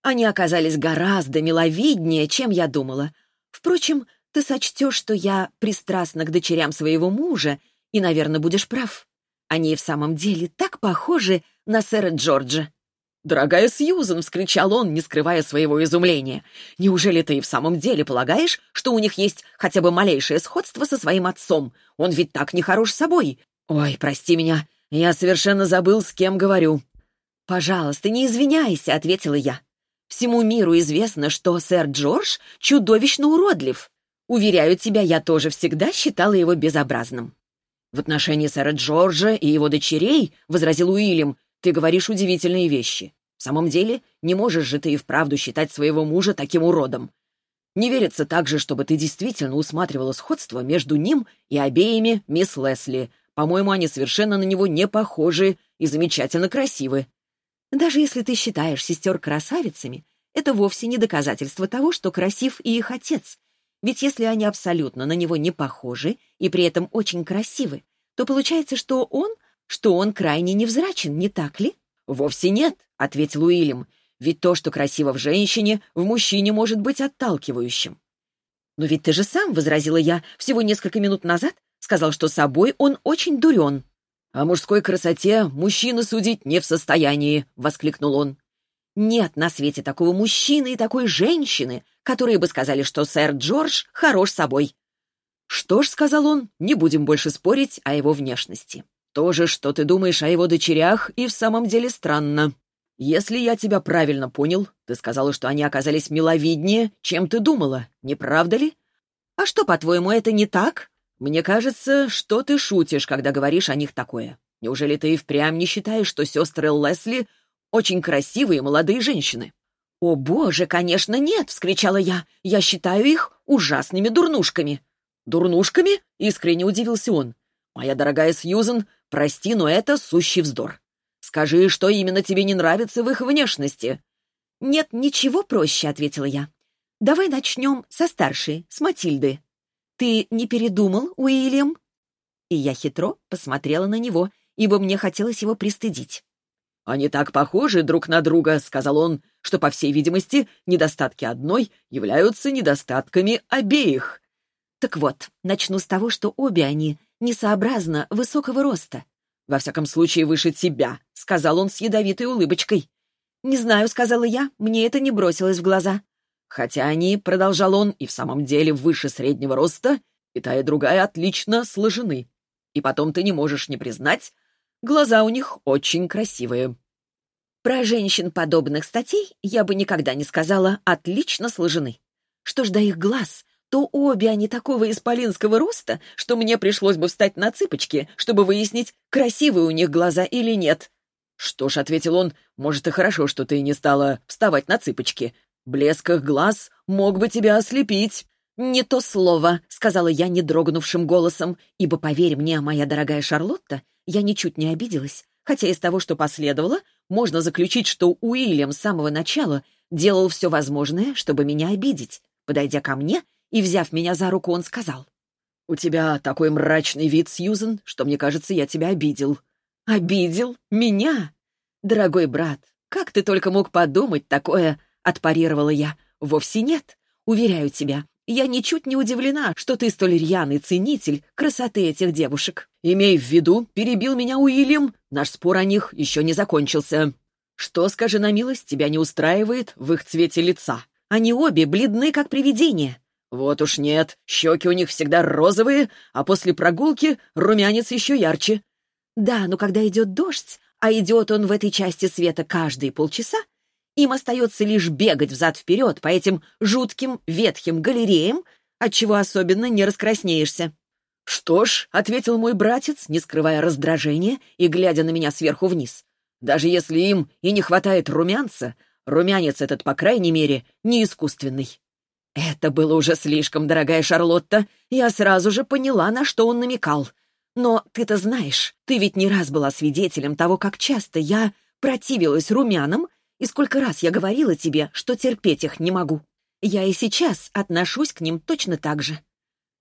Они оказались гораздо миловиднее, чем я думала. Впрочем, ты сочтешь, что я пристрастна к дочерям своего мужа, и, наверное, будешь прав. Они в самом деле так похожи на сэра Джорджа. «Дорогая Сьюзен!» — вскричал он, не скрывая своего изумления. «Неужели ты и в самом деле полагаешь, что у них есть хотя бы малейшее сходство со своим отцом? Он ведь так нехорош собой. «Ой, прости меня, я совершенно забыл, с кем говорю». «Пожалуйста, не извиняйся», — ответила я. «Всему миру известно, что сэр Джордж чудовищно уродлив. Уверяю тебя, я тоже всегда считала его безобразным». «В отношении сэра Джорджа и его дочерей», — возразил Уильям, — «ты говоришь удивительные вещи. В самом деле, не можешь же ты и вправду считать своего мужа таким уродом. Не верится также, чтобы ты действительно усматривала сходство между ним и обеими мисс Лесли, по-моему, они совершенно на него не похожи и замечательно красивы. Даже если ты считаешь сестер красавицами, это вовсе не доказательство того, что красив и их отец. Ведь если они абсолютно на него не похожи и при этом очень красивы, то получается, что он, что он крайне невзрачен, не так ли? «Вовсе нет», — ответил Уильям. «Ведь то, что красиво в женщине, в мужчине может быть отталкивающим». «Но ведь ты же сам, — возразила я, — всего несколько минут назад Сказал, что собой он очень дурен. «О мужской красоте мужчина судить не в состоянии», — воскликнул он. «Нет на свете такого мужчины и такой женщины, которые бы сказали, что сэр Джордж хорош собой». «Что ж», — сказал он, — «не будем больше спорить о его внешности. То же, что ты думаешь о его дочерях, и в самом деле странно. Если я тебя правильно понял, ты сказала, что они оказались миловиднее, чем ты думала, не правда ли? А что, по-твоему, это не так?» «Мне кажется, что ты шутишь, когда говоришь о них такое. Неужели ты и впрямь не считаешь, что сестры Лесли очень красивые молодые женщины?» «О, боже, конечно, нет!» — вскричала я. «Я считаю их ужасными дурнушками». «Дурнушками?» — искренне удивился он. «Моя дорогая Сьюзен, прости, но это сущий вздор. Скажи, что именно тебе не нравится в их внешности?» «Нет, ничего проще», — ответила я. «Давай начнем со старшей, с Матильды». «Ты не передумал, Уильям?» И я хитро посмотрела на него, ибо мне хотелось его пристыдить. «Они так похожи друг на друга», — сказал он, «что, по всей видимости, недостатки одной являются недостатками обеих». Так вот, начну с того, что обе они несообразно высокого роста. «Во всяком случае, выше тебя», — сказал он с ядовитой улыбочкой. «Не знаю», — сказала я, — «мне это не бросилось в глаза». Хотя они, — продолжал он, — и в самом деле выше среднего роста, и та и другая отлично сложены. И потом ты не можешь не признать, глаза у них очень красивые. Про женщин подобных статей я бы никогда не сказала «отлично сложены». Что ж до их глаз, то обе они такого исполинского роста, что мне пришлось бы встать на цыпочки, чтобы выяснить, красивые у них глаза или нет. «Что ж», — ответил он, — «может, и хорошо, что ты не стала вставать на цыпочки. Блеск их глаз мог бы тебя ослепить». «Не то слово», — сказала я не дрогнувшим голосом, ибо, поверь мне, моя дорогая Шарлотта, я ничуть не обиделась, хотя из того, что последовало, можно заключить, что Уильям с самого начала делал все возможное, чтобы меня обидеть. Подойдя ко мне и взяв меня за руку, он сказал. «У тебя такой мрачный вид, Сьюзен, что, мне кажется, я тебя обидел». «Обидел? Меня? Дорогой брат, как ты только мог подумать такое?» — отпарировала я. «Вовсе нет. Уверяю тебя, я ничуть не удивлена, что ты столь рьяный ценитель красоты этих девушек. Имей в виду, перебил меня Уильям, наш спор о них еще не закончился. Что, скажи на милость, тебя не устраивает в их цвете лица? Они обе бледны, как привидения. Вот уж нет, щеки у них всегда розовые, а после прогулки румянец еще ярче. Да, но когда идет дождь, а идет он в этой части света каждые полчаса, им остается лишь бегать взад-вперед по этим жутким ветхим галереям, отчего особенно не раскраснеешься. «Что ж», — ответил мой братец, не скрывая раздражения и глядя на меня сверху вниз, «даже если им и не хватает румянца, румянец этот, по крайней мере, не искусственный». Это было уже слишком, дорогая Шарлотта. Я сразу же поняла, на что он намекал. Но ты-то знаешь, ты ведь не раз была свидетелем того, как часто я противилась румянам и сколько раз я говорила тебе, что терпеть их не могу. Я и сейчас отношусь к ним точно так же.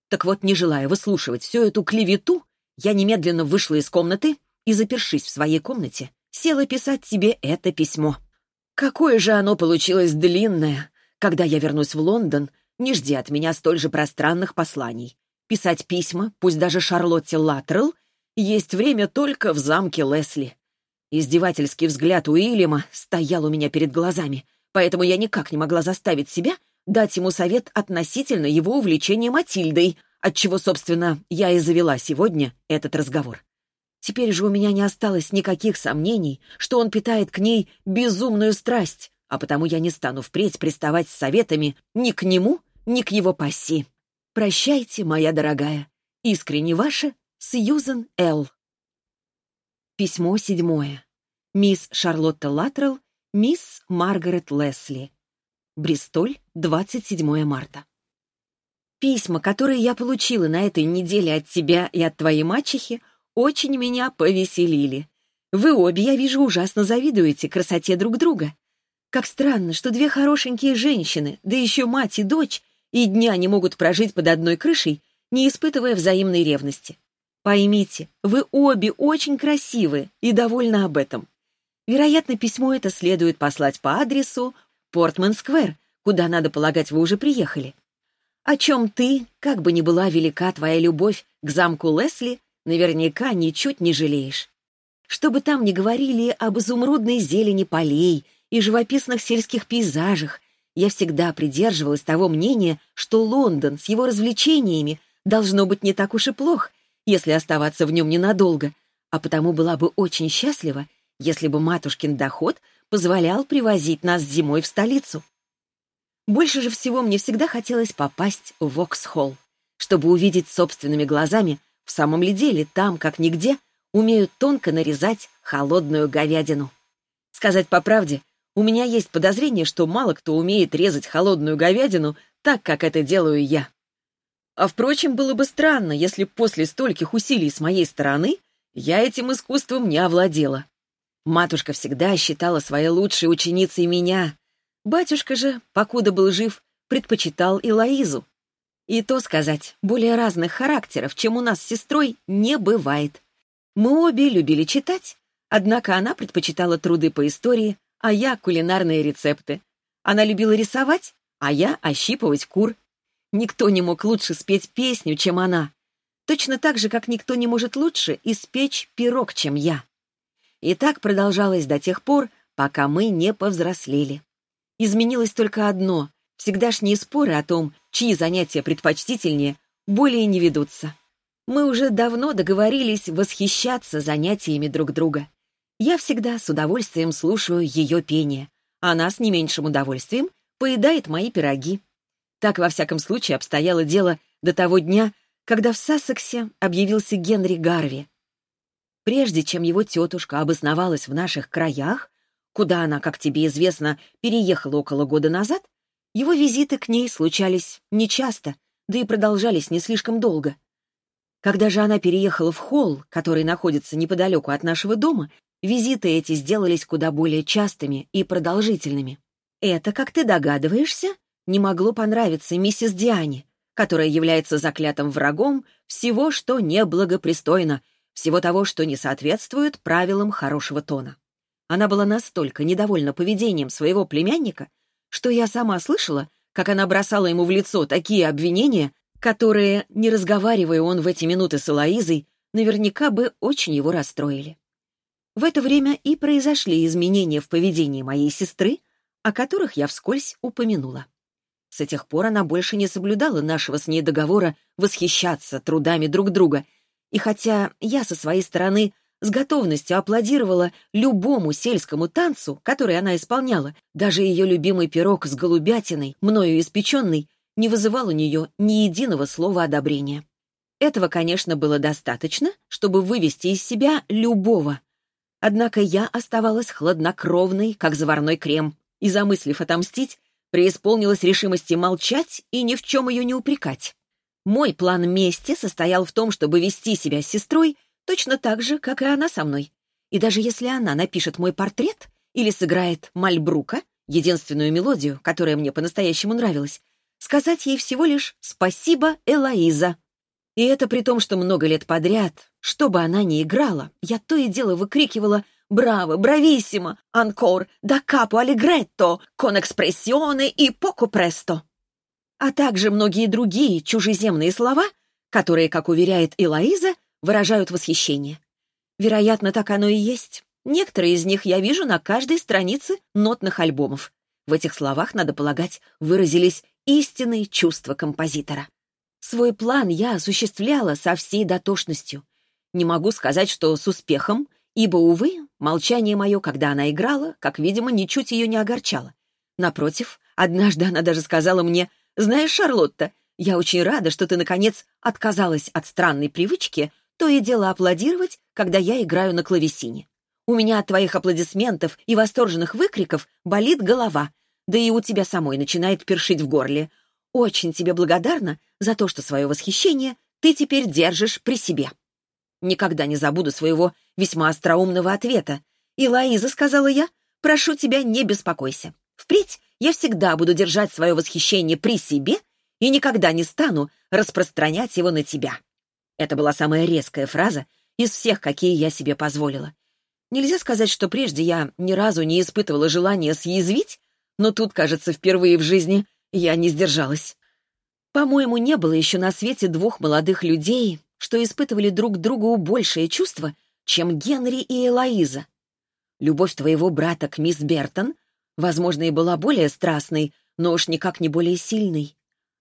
Так вот, не желая выслушивать всю эту клевету, я немедленно вышла из комнаты и, запершись в своей комнате, села писать тебе это письмо. Какое же оно получилось длинное! Когда я вернусь в Лондон, не жди от меня столь же пространных посланий. Писать письма, пусть даже Шарлотте Латтерл, есть время только в замке Лесли. Издевательский взгляд Уильяма стоял у меня перед глазами, поэтому я никак не могла заставить себя дать ему совет относительно его увлечения Матильдой, отчего, собственно, я и завела сегодня этот разговор. Теперь же у меня не осталось никаких сомнений, что он питает к ней безумную страсть, а потому я не стану впредь приставать с советами ни к нему, ни к его пасси. Прощайте, моя дорогая. Искренне ваша Сьюзен Л. Письмо седьмое. Мисс Шарлотта Латрелл, мисс Маргарет Лесли. Бристоль, 27 марта. Письма, которые я получила на этой неделе от тебя и от твоей мачехи, очень меня повеселили. Вы обе, я вижу, ужасно завидуете красоте друг друга. Как странно, что две хорошенькие женщины, да еще мать и дочь, и дня не могут прожить под одной крышей, не испытывая взаимной ревности. Поймите, вы обе очень красивы и довольны об этом. Вероятно, письмо это следует послать по адресу Портман-сквер, куда, надо полагать, вы уже приехали. О чем ты, как бы ни была велика твоя любовь к замку Лесли, наверняка ничуть не жалеешь. Что бы там ни говорили об изумрудной зелени полей и живописных сельских пейзажах, я всегда придерживалась того мнения, что Лондон с его развлечениями должно быть не так уж и плох, если оставаться в нем ненадолго, а потому была бы очень счастлива, если бы матушкин доход позволял привозить нас зимой в столицу. Больше же всего мне всегда хотелось попасть в Воксхолл, чтобы увидеть собственными глазами, в самом ли деле там, как нигде, умеют тонко нарезать холодную говядину. Сказать по правде, у меня есть подозрение, что мало кто умеет резать холодную говядину так, как это делаю я. А впрочем, было бы странно, если после стольких усилий с моей стороны я этим искусством не овладела. Матушка всегда считала своей лучшей ученицей меня. Батюшка же, покуда был жив, предпочитал и Лоизу. И то сказать, более разных характеров, чем у нас с сестрой, не бывает. Мы обе любили читать, однако она предпочитала труды по истории, а я — кулинарные рецепты. Она любила рисовать, а я — ощипывать кур. Никто не мог лучше спеть песню, чем она. Точно так же, как никто не может лучше испечь пирог, чем я. И так продолжалось до тех пор, пока мы не повзрослели. Изменилось только одно — всегдашние споры о том, чьи занятия предпочтительнее, более не ведутся. Мы уже давно договорились восхищаться занятиями друг друга. Я всегда с удовольствием слушаю ее пение. Она с не меньшим удовольствием поедает мои пироги. Так, во всяком случае, обстояло дело до того дня, когда в Сассексе объявился Генри Гарви. Прежде чем его тетушка обосновалась в наших краях, куда она, как тебе известно, переехала около года назад, его визиты к ней случались нечасто, да и продолжались не слишком долго. Когда же она переехала в холл, который находится неподалеку от нашего дома, визиты эти сделались куда более частыми и продолжительными. Это, как ты догадываешься, не могло понравиться миссис Диане, которая является заклятым врагом всего, что неблагопристойно, всего того, что не соответствует правилам хорошего тона. Она была настолько недовольна поведением своего племянника, что я сама слышала, как она бросала ему в лицо такие обвинения, которые, не разговаривая он в эти минуты с Элоизой, наверняка бы очень его расстроили. В это время и произошли изменения в поведении моей сестры, о которых я вскользь упомянула. С тех пор она больше не соблюдала нашего с ней договора восхищаться трудами друг друга, и хотя я со своей стороны с готовностью аплодировала любому сельскому танцу, который она исполняла, даже ее любимый пирог с голубятиной, мною испеченный, не вызывал у нее ни единого слова одобрения. Этого, конечно, было достаточно, чтобы вывести из себя любого. Однако я оставалась хладнокровной, как заварной крем, и, замыслив отомстить, преисполнилась решимости молчать и ни в чем ее не упрекать. Мой план мести состоял в том, чтобы вести себя с сестрой точно так же, как и она со мной. И даже если она напишет мой портрет или сыграет Мальбрука, единственную мелодию, которая мне по-настоящему нравилась, сказать ей всего лишь «Спасибо, Элоиза». И это при том, что много лет подряд, что бы она ни играла, я то и дело выкрикивала «Браво! Брависсимо! Анкор! Да капо аллегретто! Кон экспрессионе и поко престо!» А также многие другие чужеземные слова, которые, как уверяет Элоиза, выражают восхищение. Вероятно, так оно и есть. Некоторые из них я вижу на каждой странице нотных альбомов. В этих словах, надо полагать, выразились истинные чувства композитора. Свой план я осуществляла со всей дотошностью. Не могу сказать, что с успехом, ибо, увы, молчание мое, когда она играла, как, видимо, ничуть ее не огорчало. Напротив, однажды она даже сказала мне, «Знаешь, Шарлотта, я очень рада, что ты, наконец, отказалась от странной привычки то и дело аплодировать, когда я играю на клавесине. У меня от твоих аплодисментов и восторженных выкриков болит голова, да и у тебя самой начинает першить в горле. Очень тебе благодарна за то, что свое восхищение ты теперь держишь при себе. Никогда не забуду своего весьма остроумного ответа. И, Лаиза, сказала я, прошу тебя, не беспокойся. Впредь я всегда буду держать свое восхищение при себе и никогда не стану распространять его на тебя. Это была самая резкая фраза из всех, какие я себе позволила. Нельзя сказать, что прежде я ни разу не испытывала желания съязвить, но тут, кажется, впервые в жизни я не сдержалась. По-моему, не было еще на свете двух молодых людей, что испытывали друг другу большее чувство, чем Генри и Элоиза. Любовь твоего брата к мисс Бертон, возможно, и была более страстной, но уж никак не более сильной.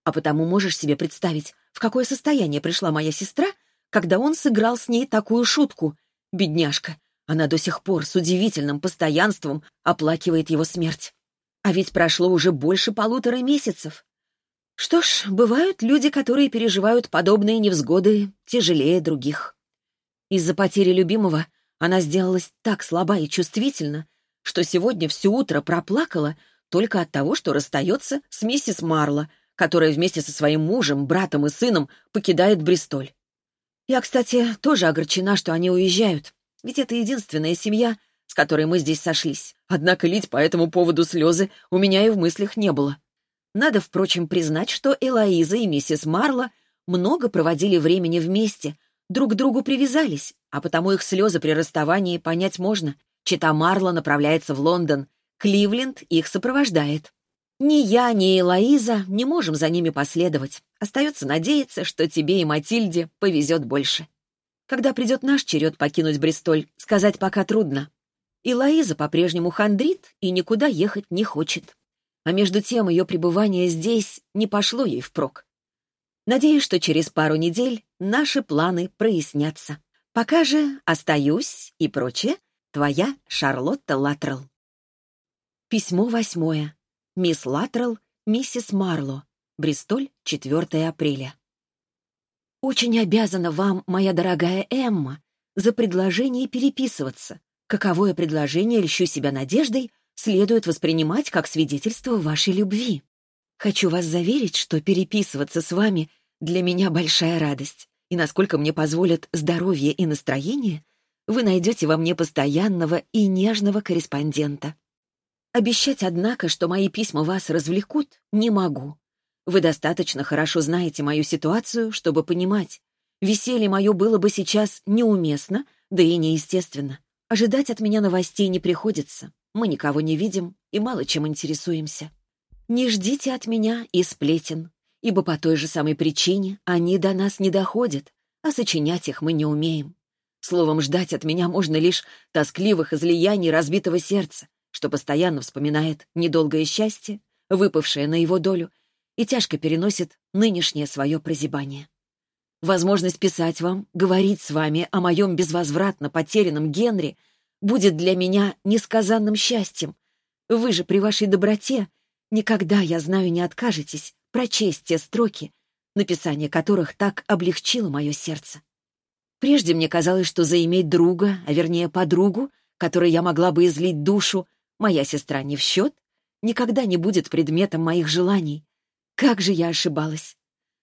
А потому можешь себе представить, в какое состояние пришла моя сестра, когда он сыграл с ней такую шутку. Бедняжка, она до сих пор с удивительным постоянством оплакивает его смерть. А ведь прошло уже больше полутора месяцев. Что ж, бывают люди, которые переживают подобные невзгоды тяжелее других. Из-за потери любимого она сделалась так слаба и чувствительна, что сегодня все утро проплакала только от того, что расстается с миссис Марло, которая вместе со своим мужем, братом и сыном покидает Бристоль. Я, кстати, тоже огорчена, что они уезжают, ведь это единственная семья, с которой мы здесь сошлись. Однако лить по этому поводу слезы у меня и в мыслях не было. Надо, впрочем, признать, что Элоиза и миссис Марла много проводили времени вместе, друг к другу привязались, а потому их слезы при расставании понять можно. Чита Марла направляется в Лондон, Кливленд их сопровождает. Ни я, ни Элоиза не можем за ними последовать. Остается надеяться, что тебе и Матильде повезет больше. Когда придет наш черед покинуть Бристоль, сказать пока трудно. И Лоиза по-прежнему хандрит и никуда ехать не хочет. А между тем ее пребывание здесь не пошло ей впрок. Надеюсь, что через пару недель наши планы прояснятся. Пока же остаюсь и прочее, твоя Шарлотта Латрелл. Письмо восьмое. Мисс Латрелл, миссис Марло. Бристоль, 4 апреля. Очень обязана вам, моя дорогая Эмма, за предложение переписываться. Каковое предложение, льщу себя надеждой, следует воспринимать как свидетельство вашей любви. Хочу вас заверить, что переписываться с вами для меня большая радость, и насколько мне позволят здоровье и настроение, вы найдете во мне постоянного и нежного корреспондента. Обещать, однако, что мои письма вас развлекут, не могу. Вы достаточно хорошо знаете мою ситуацию, чтобы понимать. Веселье мое было бы сейчас неуместно, да и неестественно. Ожидать от меня новостей не приходится. Мы никого не видим и мало чем интересуемся. Не ждите от меня и сплетен, ибо по той же самой причине они до нас не доходят, а сочинять их мы не умеем. Словом, ждать от меня можно лишь тоскливых излияний разбитого сердца, что постоянно вспоминает недолгое счастье, выпавшее на его долю, и тяжко переносит нынешнее свое прозябание. Возможность писать вам, говорить с вами о моем безвозвратно потерянном Генри будет для меня несказанным счастьем. Вы же при вашей доброте никогда, я знаю, не откажетесь прочесть те строки, написание которых так облегчило мое сердце. Прежде мне казалось, что заиметь друга, а вернее подругу, которой я могла бы излить душу, моя сестра не в счет, никогда не будет предметом моих желаний. Как же я ошибалась!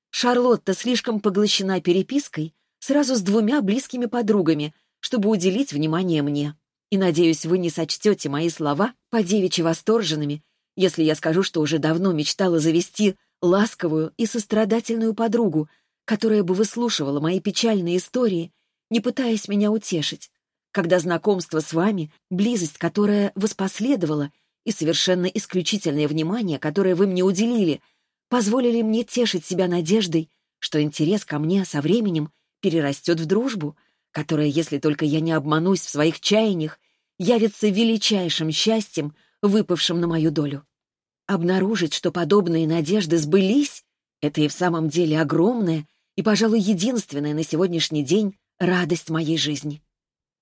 Шарлотта слишком поглощена перепиской сразу с двумя близкими подругами, чтобы уделить внимание мне. И, надеюсь, вы не сочтете мои слова по-девичьи восторженными, если я скажу, что уже давно мечтала завести ласковую и сострадательную подругу, которая бы выслушивала мои печальные истории, не пытаясь меня утешить, когда знакомство с вами, близость, которая воспоследовала, и совершенно исключительное внимание, которое вы мне уделили — позволили мне тешить себя надеждой, что интерес ко мне со временем перерастет в дружбу, которая, если только я не обманусь в своих чаяниях, явится величайшим счастьем, выпавшим на мою долю. Обнаружить, что подобные надежды сбылись, это и в самом деле огромная и, пожалуй, единственная на сегодняшний день радость моей жизни.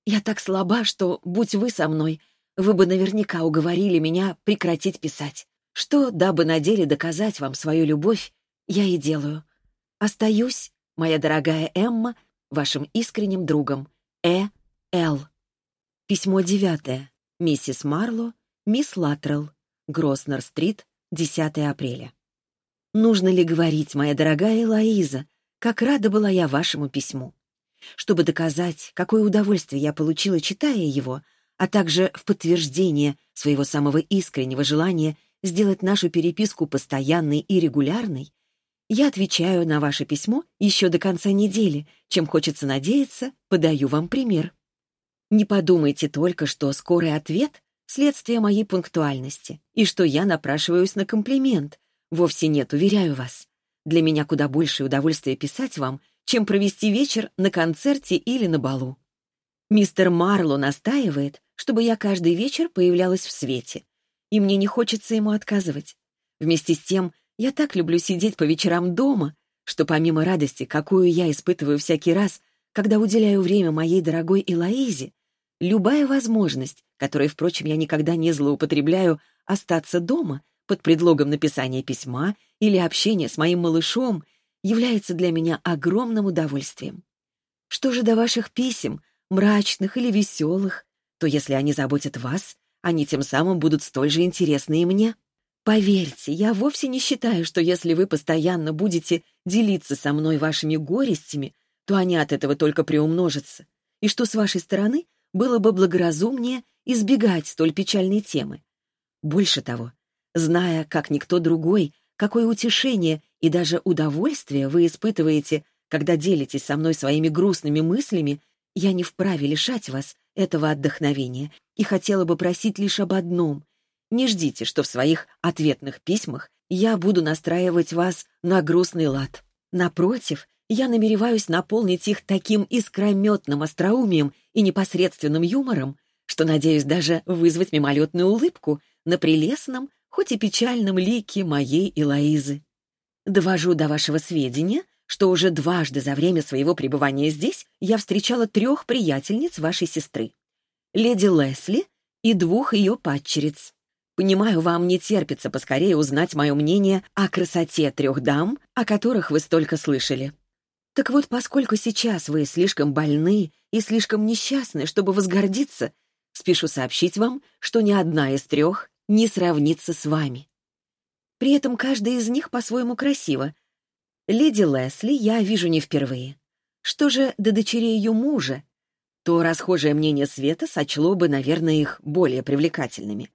Я так слаба, что, будь вы со мной, вы бы наверняка уговорили меня прекратить писать что, дабы на деле доказать вам свою любовь, я и делаю. Остаюсь, моя дорогая Эмма, вашим искренним другом, Э. Л. Письмо девятое. Миссис Марло, мисс Латрелл, Гроснер-стрит, 10 апреля. Нужно ли говорить, моя дорогая Лоиза, как рада была я вашему письму. Чтобы доказать, какое удовольствие я получила, читая его, а также в подтверждение своего самого искреннего желания сделать нашу переписку постоянной и регулярной, я отвечаю на ваше письмо еще до конца недели, чем хочется надеяться, подаю вам пример. Не подумайте только, что скорый ответ — следствие моей пунктуальности, и что я напрашиваюсь на комплимент. Вовсе нет, уверяю вас. Для меня куда большее удовольствие писать вам, чем провести вечер на концерте или на балу. Мистер Марло настаивает, чтобы я каждый вечер появлялась в свете, и мне не хочется ему отказывать. Вместе с тем, я так люблю сидеть по вечерам дома, что помимо радости, какую я испытываю всякий раз, когда уделяю время моей дорогой Элоизе, любая возможность, которой, впрочем, я никогда не злоупотребляю, остаться дома под предлогом написания письма или общения с моим малышом, является для меня огромным удовольствием. Что же до ваших писем, мрачных или веселых, то если они заботят вас, они тем самым будут столь же интересны и мне. Поверьте, я вовсе не считаю, что если вы постоянно будете делиться со мной вашими горестями, то они от этого только приумножатся, и что с вашей стороны было бы благоразумнее избегать столь печальной темы. Больше того, зная, как никто другой, какое утешение и даже удовольствие вы испытываете, когда делитесь со мной своими грустными мыслями, я не вправе лишать вас этого отдохновения и хотела бы просить лишь об одном. Не ждите, что в своих ответных письмах я буду настраивать вас на грустный лад. Напротив, я намереваюсь наполнить их таким искрометным остроумием и непосредственным юмором, что надеюсь даже вызвать мимолетную улыбку на прелестном, хоть и печальном лике моей Элоизы. Довожу до вашего сведения, что уже дважды за время своего пребывания здесь я встречала трех приятельниц вашей сестры. Леди Лесли и двух ее падчериц. Понимаю, вам не терпится поскорее узнать мое мнение о красоте трех дам, о которых вы столько слышали. Так вот, поскольку сейчас вы слишком больны и слишком несчастны, чтобы возгордиться, спешу сообщить вам, что ни одна из трех не сравнится с вами. При этом каждая из них по-своему красива. Леди Лесли я вижу не впервые. Что же до дочерей ее мужа? То расхожее мнение Света сочло бы, наверное, их более привлекательными.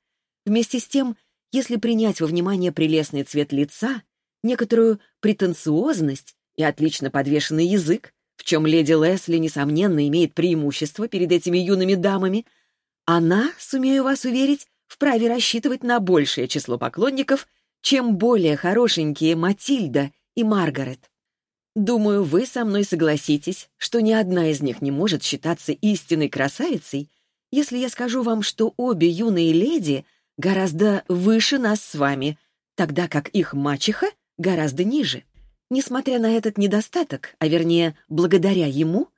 Вместе с тем, если принять во внимание прелестный цвет лица, некоторую претенциозность и отлично подвешенный язык, в чем леди Лесли, несомненно, имеет преимущество перед этими юными дамами, она, сумею вас уверить, вправе рассчитывать на большее число поклонников, чем более хорошенькие Матильда и Маргарет. Думаю, вы со мной согласитесь, что ни одна из них не может считаться истинной красавицей, если я скажу вам, что обе юные леди гораздо выше нас с вами, тогда как их мачеха гораздо ниже. Несмотря на этот недостаток, а вернее, благодаря ему,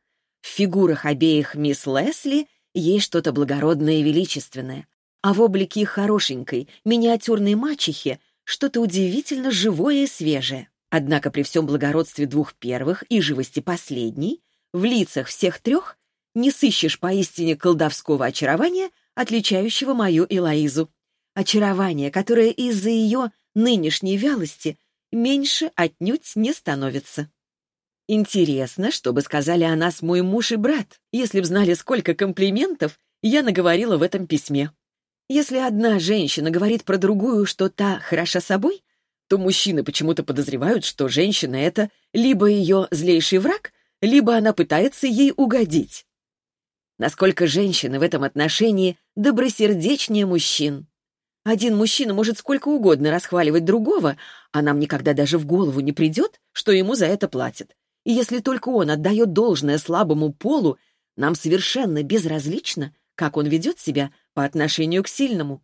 в фигурах обеих мисс Лесли есть что-то благородное и величественное, а в облике хорошенькой, миниатюрной мачехи что-то удивительно живое и свежее. Однако при всем благородстве двух первых и живости последней, в лицах всех трех не сыщешь поистине колдовского очарования, отличающего мою Элоизу. Очарование, которое из-за ее нынешней вялости меньше отнюдь не становится. Интересно, что бы сказали о нас мой муж и брат, если б знали, сколько комплиментов я наговорила в этом письме. Если одна женщина говорит про другую, что та хороша собой, то мужчины почему-то подозревают, что женщина — это либо ее злейший враг, либо она пытается ей угодить. Насколько женщины в этом отношении добросердечнее мужчин. Один мужчина может сколько угодно расхваливать другого, а нам никогда даже в голову не придет, что ему за это платят. И если только он отдает должное слабому полу, нам совершенно безразлично, как он ведет себя по отношению к сильному.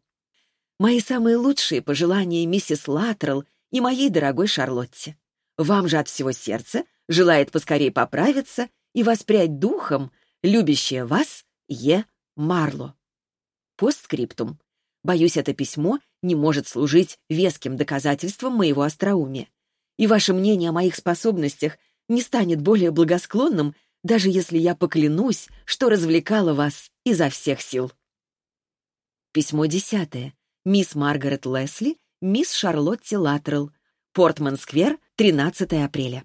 Мои самые лучшие пожелания миссис Латрелл и моей дорогой Шарлотте. Вам же от всего сердца желает поскорее поправиться и воспрять духом любящая вас Е. Марло. Постскриптум. Боюсь, это письмо не может служить веским доказательством моего остроумия. И ваше мнение о моих способностях не станет более благосклонным, даже если я поклянусь, что развлекала вас изо всех сил. Письмо десятое. Мисс Маргарет Лесли, мисс Шарлотти Латрелл. Портман-сквер, 13 апреля.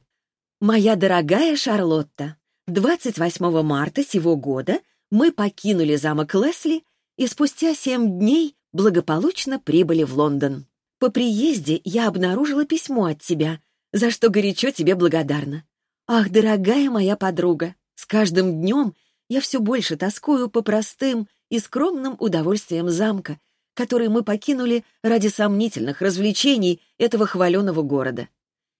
Моя дорогая Шарлотта, 28 марта сего года мы покинули замок Лесли и спустя семь дней благополучно прибыли в Лондон. По приезде я обнаружила письмо от тебя, за что горячо тебе благодарна. Ах, дорогая моя подруга, с каждым днем я все больше тоскую по простым и скромным удовольствиям замка, который мы покинули ради сомнительных развлечений этого хваленого города.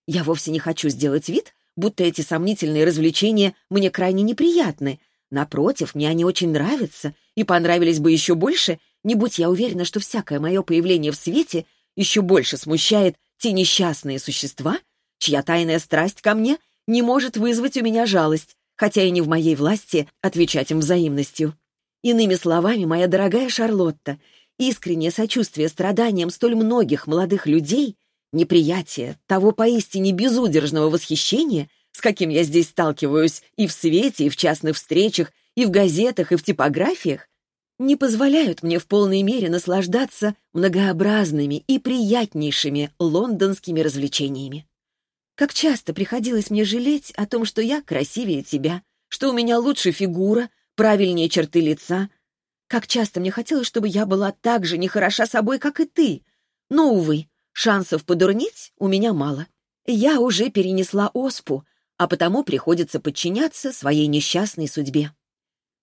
Я вовсе не хочу сделать вид, будто эти сомнительные развлечения мне крайне неприятны. Напротив, мне они очень нравятся и понравились бы еще больше, не будь я уверена, что всякое мое появление в свете еще больше смущает те несчастные существа, чья тайная страсть ко мне не может вызвать у меня жалость, хотя и не в моей власти отвечать им взаимностью. Иными словами, моя дорогая Шарлотта, искреннее сочувствие страданиям столь многих молодых людей, неприятие того поистине безудержного восхищения, с каким я здесь сталкиваюсь и в свете, и в частных встречах, и в газетах, и в типографиях, не позволяют мне в полной мере наслаждаться многообразными и приятнейшими лондонскими развлечениями. Как часто приходилось мне жалеть о том, что я красивее тебя, что у меня лучше фигура, правильнее черты лица. Как часто мне хотелось, чтобы я была так же нехороша собой, как и ты. Но, увы, шансов подурнить у меня мало. Я уже перенесла оспу, а потому приходится подчиняться своей несчастной судьбе.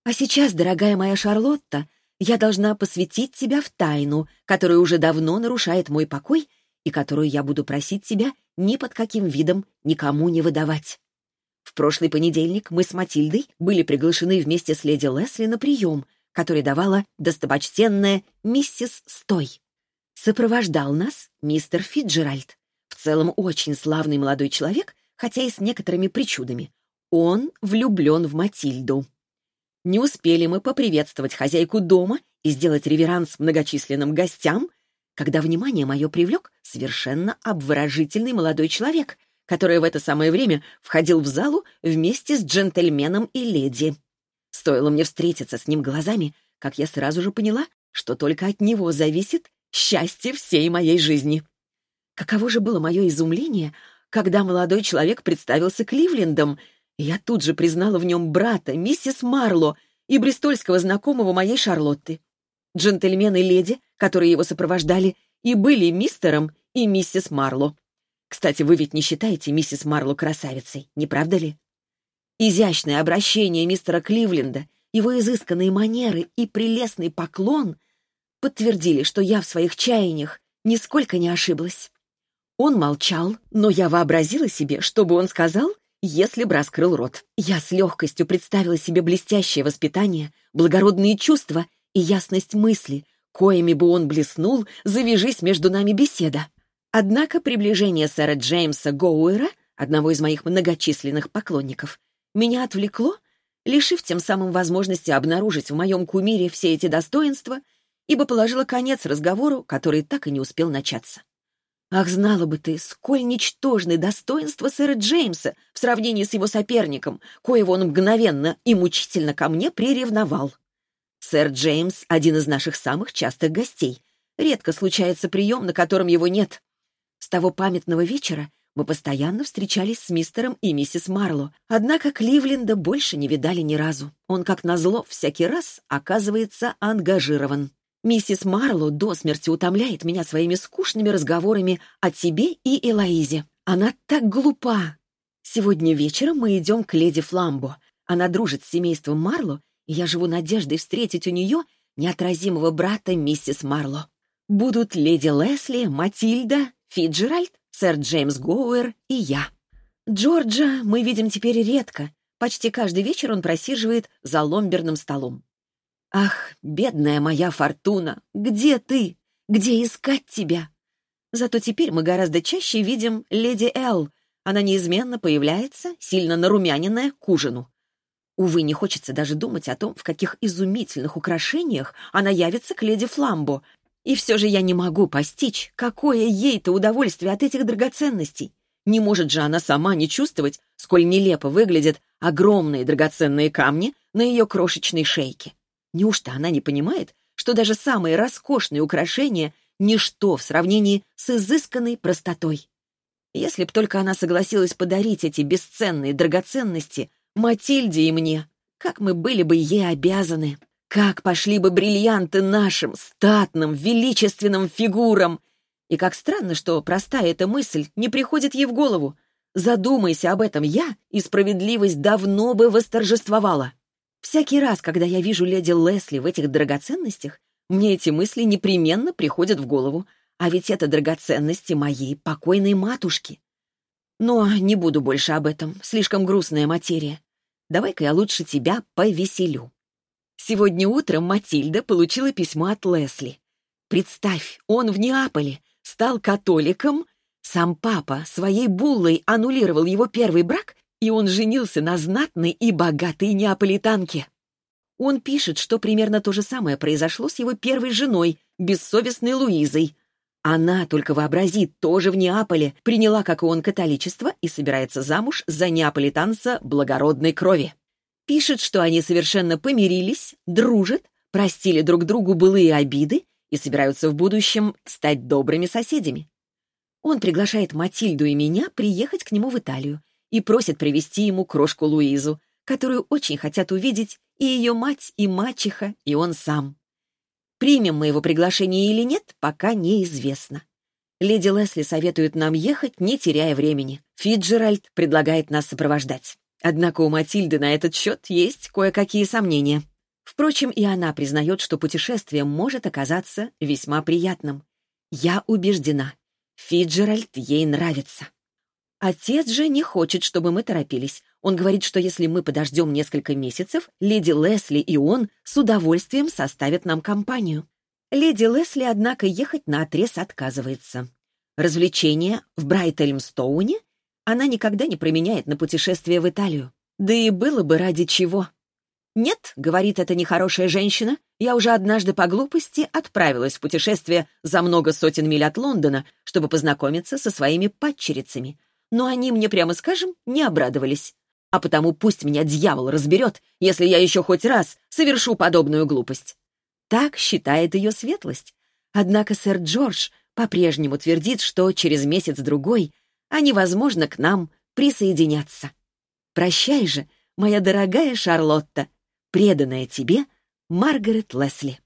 А сейчас, дорогая моя Шарлотта, я должна посвятить тебя в тайну, которая уже давно нарушает мой покой и которую я буду просить тебя ни под каким видом никому не выдавать. В прошлый понедельник мы с Матильдой были приглашены вместе с леди Лесли на прием, который давала достопочтенная миссис Стой. Сопровождал нас мистер Фиджеральд. В целом очень славный молодой человек, хотя и с некоторыми причудами. Он влюблен в Матильду. Не успели мы поприветствовать хозяйку дома и сделать реверанс многочисленным гостям, когда внимание мое привлек совершенно обворожительный молодой человек, который в это самое время входил в залу вместе с джентльменом и леди. Стоило мне встретиться с ним глазами, как я сразу же поняла, что только от него зависит счастье всей моей жизни. Каково же было мое изумление, когда молодой человек представился Кливлендом, я тут же признала в нем брата, миссис Марло и брестольского знакомого моей Шарлотты. Джентльмены и леди, которые его сопровождали, и были мистером и миссис Марло. Кстати, вы ведь не считаете миссис Марло красавицей, не правда ли? Изящное обращение мистера Кливленда, его изысканные манеры и прелестный поклон подтвердили, что я в своих чаяниях нисколько не ошиблась. Он молчал, но я вообразила себе, что бы он сказал, если бы раскрыл рот. Я с легкостью представила себе блестящее воспитание, благородные чувства и ясность мысли, коими бы он блеснул, завяжись между нами беседа. Однако приближение сэра Джеймса Гоуэра, одного из моих многочисленных поклонников, меня отвлекло, лишив тем самым возможности обнаружить в моем кумире все эти достоинства, ибо положило конец разговору, который так и не успел начаться. Ах, знала бы ты, сколь ничтожны достоинства сэра Джеймса в сравнении с его соперником, коего он мгновенно и мучительно ко мне приревновал. Сэр Джеймс — один из наших самых частых гостей. Редко случается прием, на котором его нет. С того памятного вечера мы постоянно встречались с мистером и миссис Марло, однако Кливленда больше не видали ни разу. Он, как назло, всякий раз оказывается ангажирован. Миссис Марло до смерти утомляет меня своими скучными разговорами о тебе и Элоизе. Она так глупа. Сегодня вечером мы идем к леди Фламбо. Она дружит с семейством Марло, и я живу надеждой встретить у нее неотразимого брата миссис Марло. Будут леди Лесли, Матильда, Фиджеральд, сэр Джеймс Гоуэр и я. Джорджа мы видим теперь редко. Почти каждый вечер он просиживает за ломберным столом. Ах, бедная моя фортуна, где ты? Где искать тебя? Зато теперь мы гораздо чаще видим леди Эл. Она неизменно появляется, сильно нарумяненная, к ужину. Увы, не хочется даже думать о том, в каких изумительных украшениях она явится к леди Фламбо. И все же я не могу постичь, какое ей-то удовольствие от этих драгоценностей. Не может же она сама не чувствовать, сколь нелепо выглядят огромные драгоценные камни на ее крошечной шейке. Неужто она не понимает, что даже самые роскошные украшения — ничто в сравнении с изысканной простотой? Если б только она согласилась подарить эти бесценные драгоценности Матильде и мне, как мы были бы ей обязаны, как пошли бы бриллианты нашим статным, величественным фигурам. И как странно, что простая эта мысль не приходит ей в голову. Задумайся об этом я, и справедливость давно бы восторжествовала. Всякий раз, когда я вижу леди Лесли в этих драгоценностях, мне эти мысли непременно приходят в голову, а ведь это драгоценности моей покойной матушки. Но не буду больше об этом, слишком грустная материя. Давай-ка я лучше тебя повеселю. Сегодня утром Матильда получила письмо от Лесли. Представь, он в Неаполе, стал католиком, сам папа своей буллой аннулировал его первый брак и он женился на знатной и богатой неаполитанке. Он пишет, что примерно то же самое произошло с его первой женой, бессовестной Луизой. Она, только вообразит, тоже в Неаполе, приняла, как и он, католичество и собирается замуж за неаполитанца благородной крови. Пишет, что они совершенно помирились, дружат, простили друг другу былые обиды и собираются в будущем стать добрыми соседями. Он приглашает Матильду и меня приехать к нему в Италию и просит привести ему крошку Луизу, которую очень хотят увидеть и ее мать, и мачеха, и он сам. Примем мы его приглашение или нет, пока неизвестно. Леди Лесли советует нам ехать, не теряя времени. Фиджеральд предлагает нас сопровождать. Однако у Матильды на этот счет есть кое-какие сомнения. Впрочем, и она признает, что путешествие может оказаться весьма приятным. Я убеждена, Фиджеральд ей нравится. Отец же не хочет, чтобы мы торопились. Он говорит, что если мы подождем несколько месяцев, леди Лесли и он с удовольствием составят нам компанию. Леди Лесли, однако, ехать на отрез отказывается. Развлечения в Брайт-Эльмстоуне она никогда не променяет на путешествие в Италию. Да и было бы ради чего. «Нет», — говорит эта нехорошая женщина, «я уже однажды по глупости отправилась в путешествие за много сотен миль от Лондона, чтобы познакомиться со своими падчерицами. Но они мне, прямо скажем, не обрадовались. А потому пусть меня дьявол разберет, если я еще хоть раз совершу подобную глупость». Так считает ее светлость. Однако сэр Джордж по-прежнему твердит, что через месяц-другой они, возможно, к нам присоединятся. Прощай же, моя дорогая Шарлотта, преданная тебе Маргарет Лесли.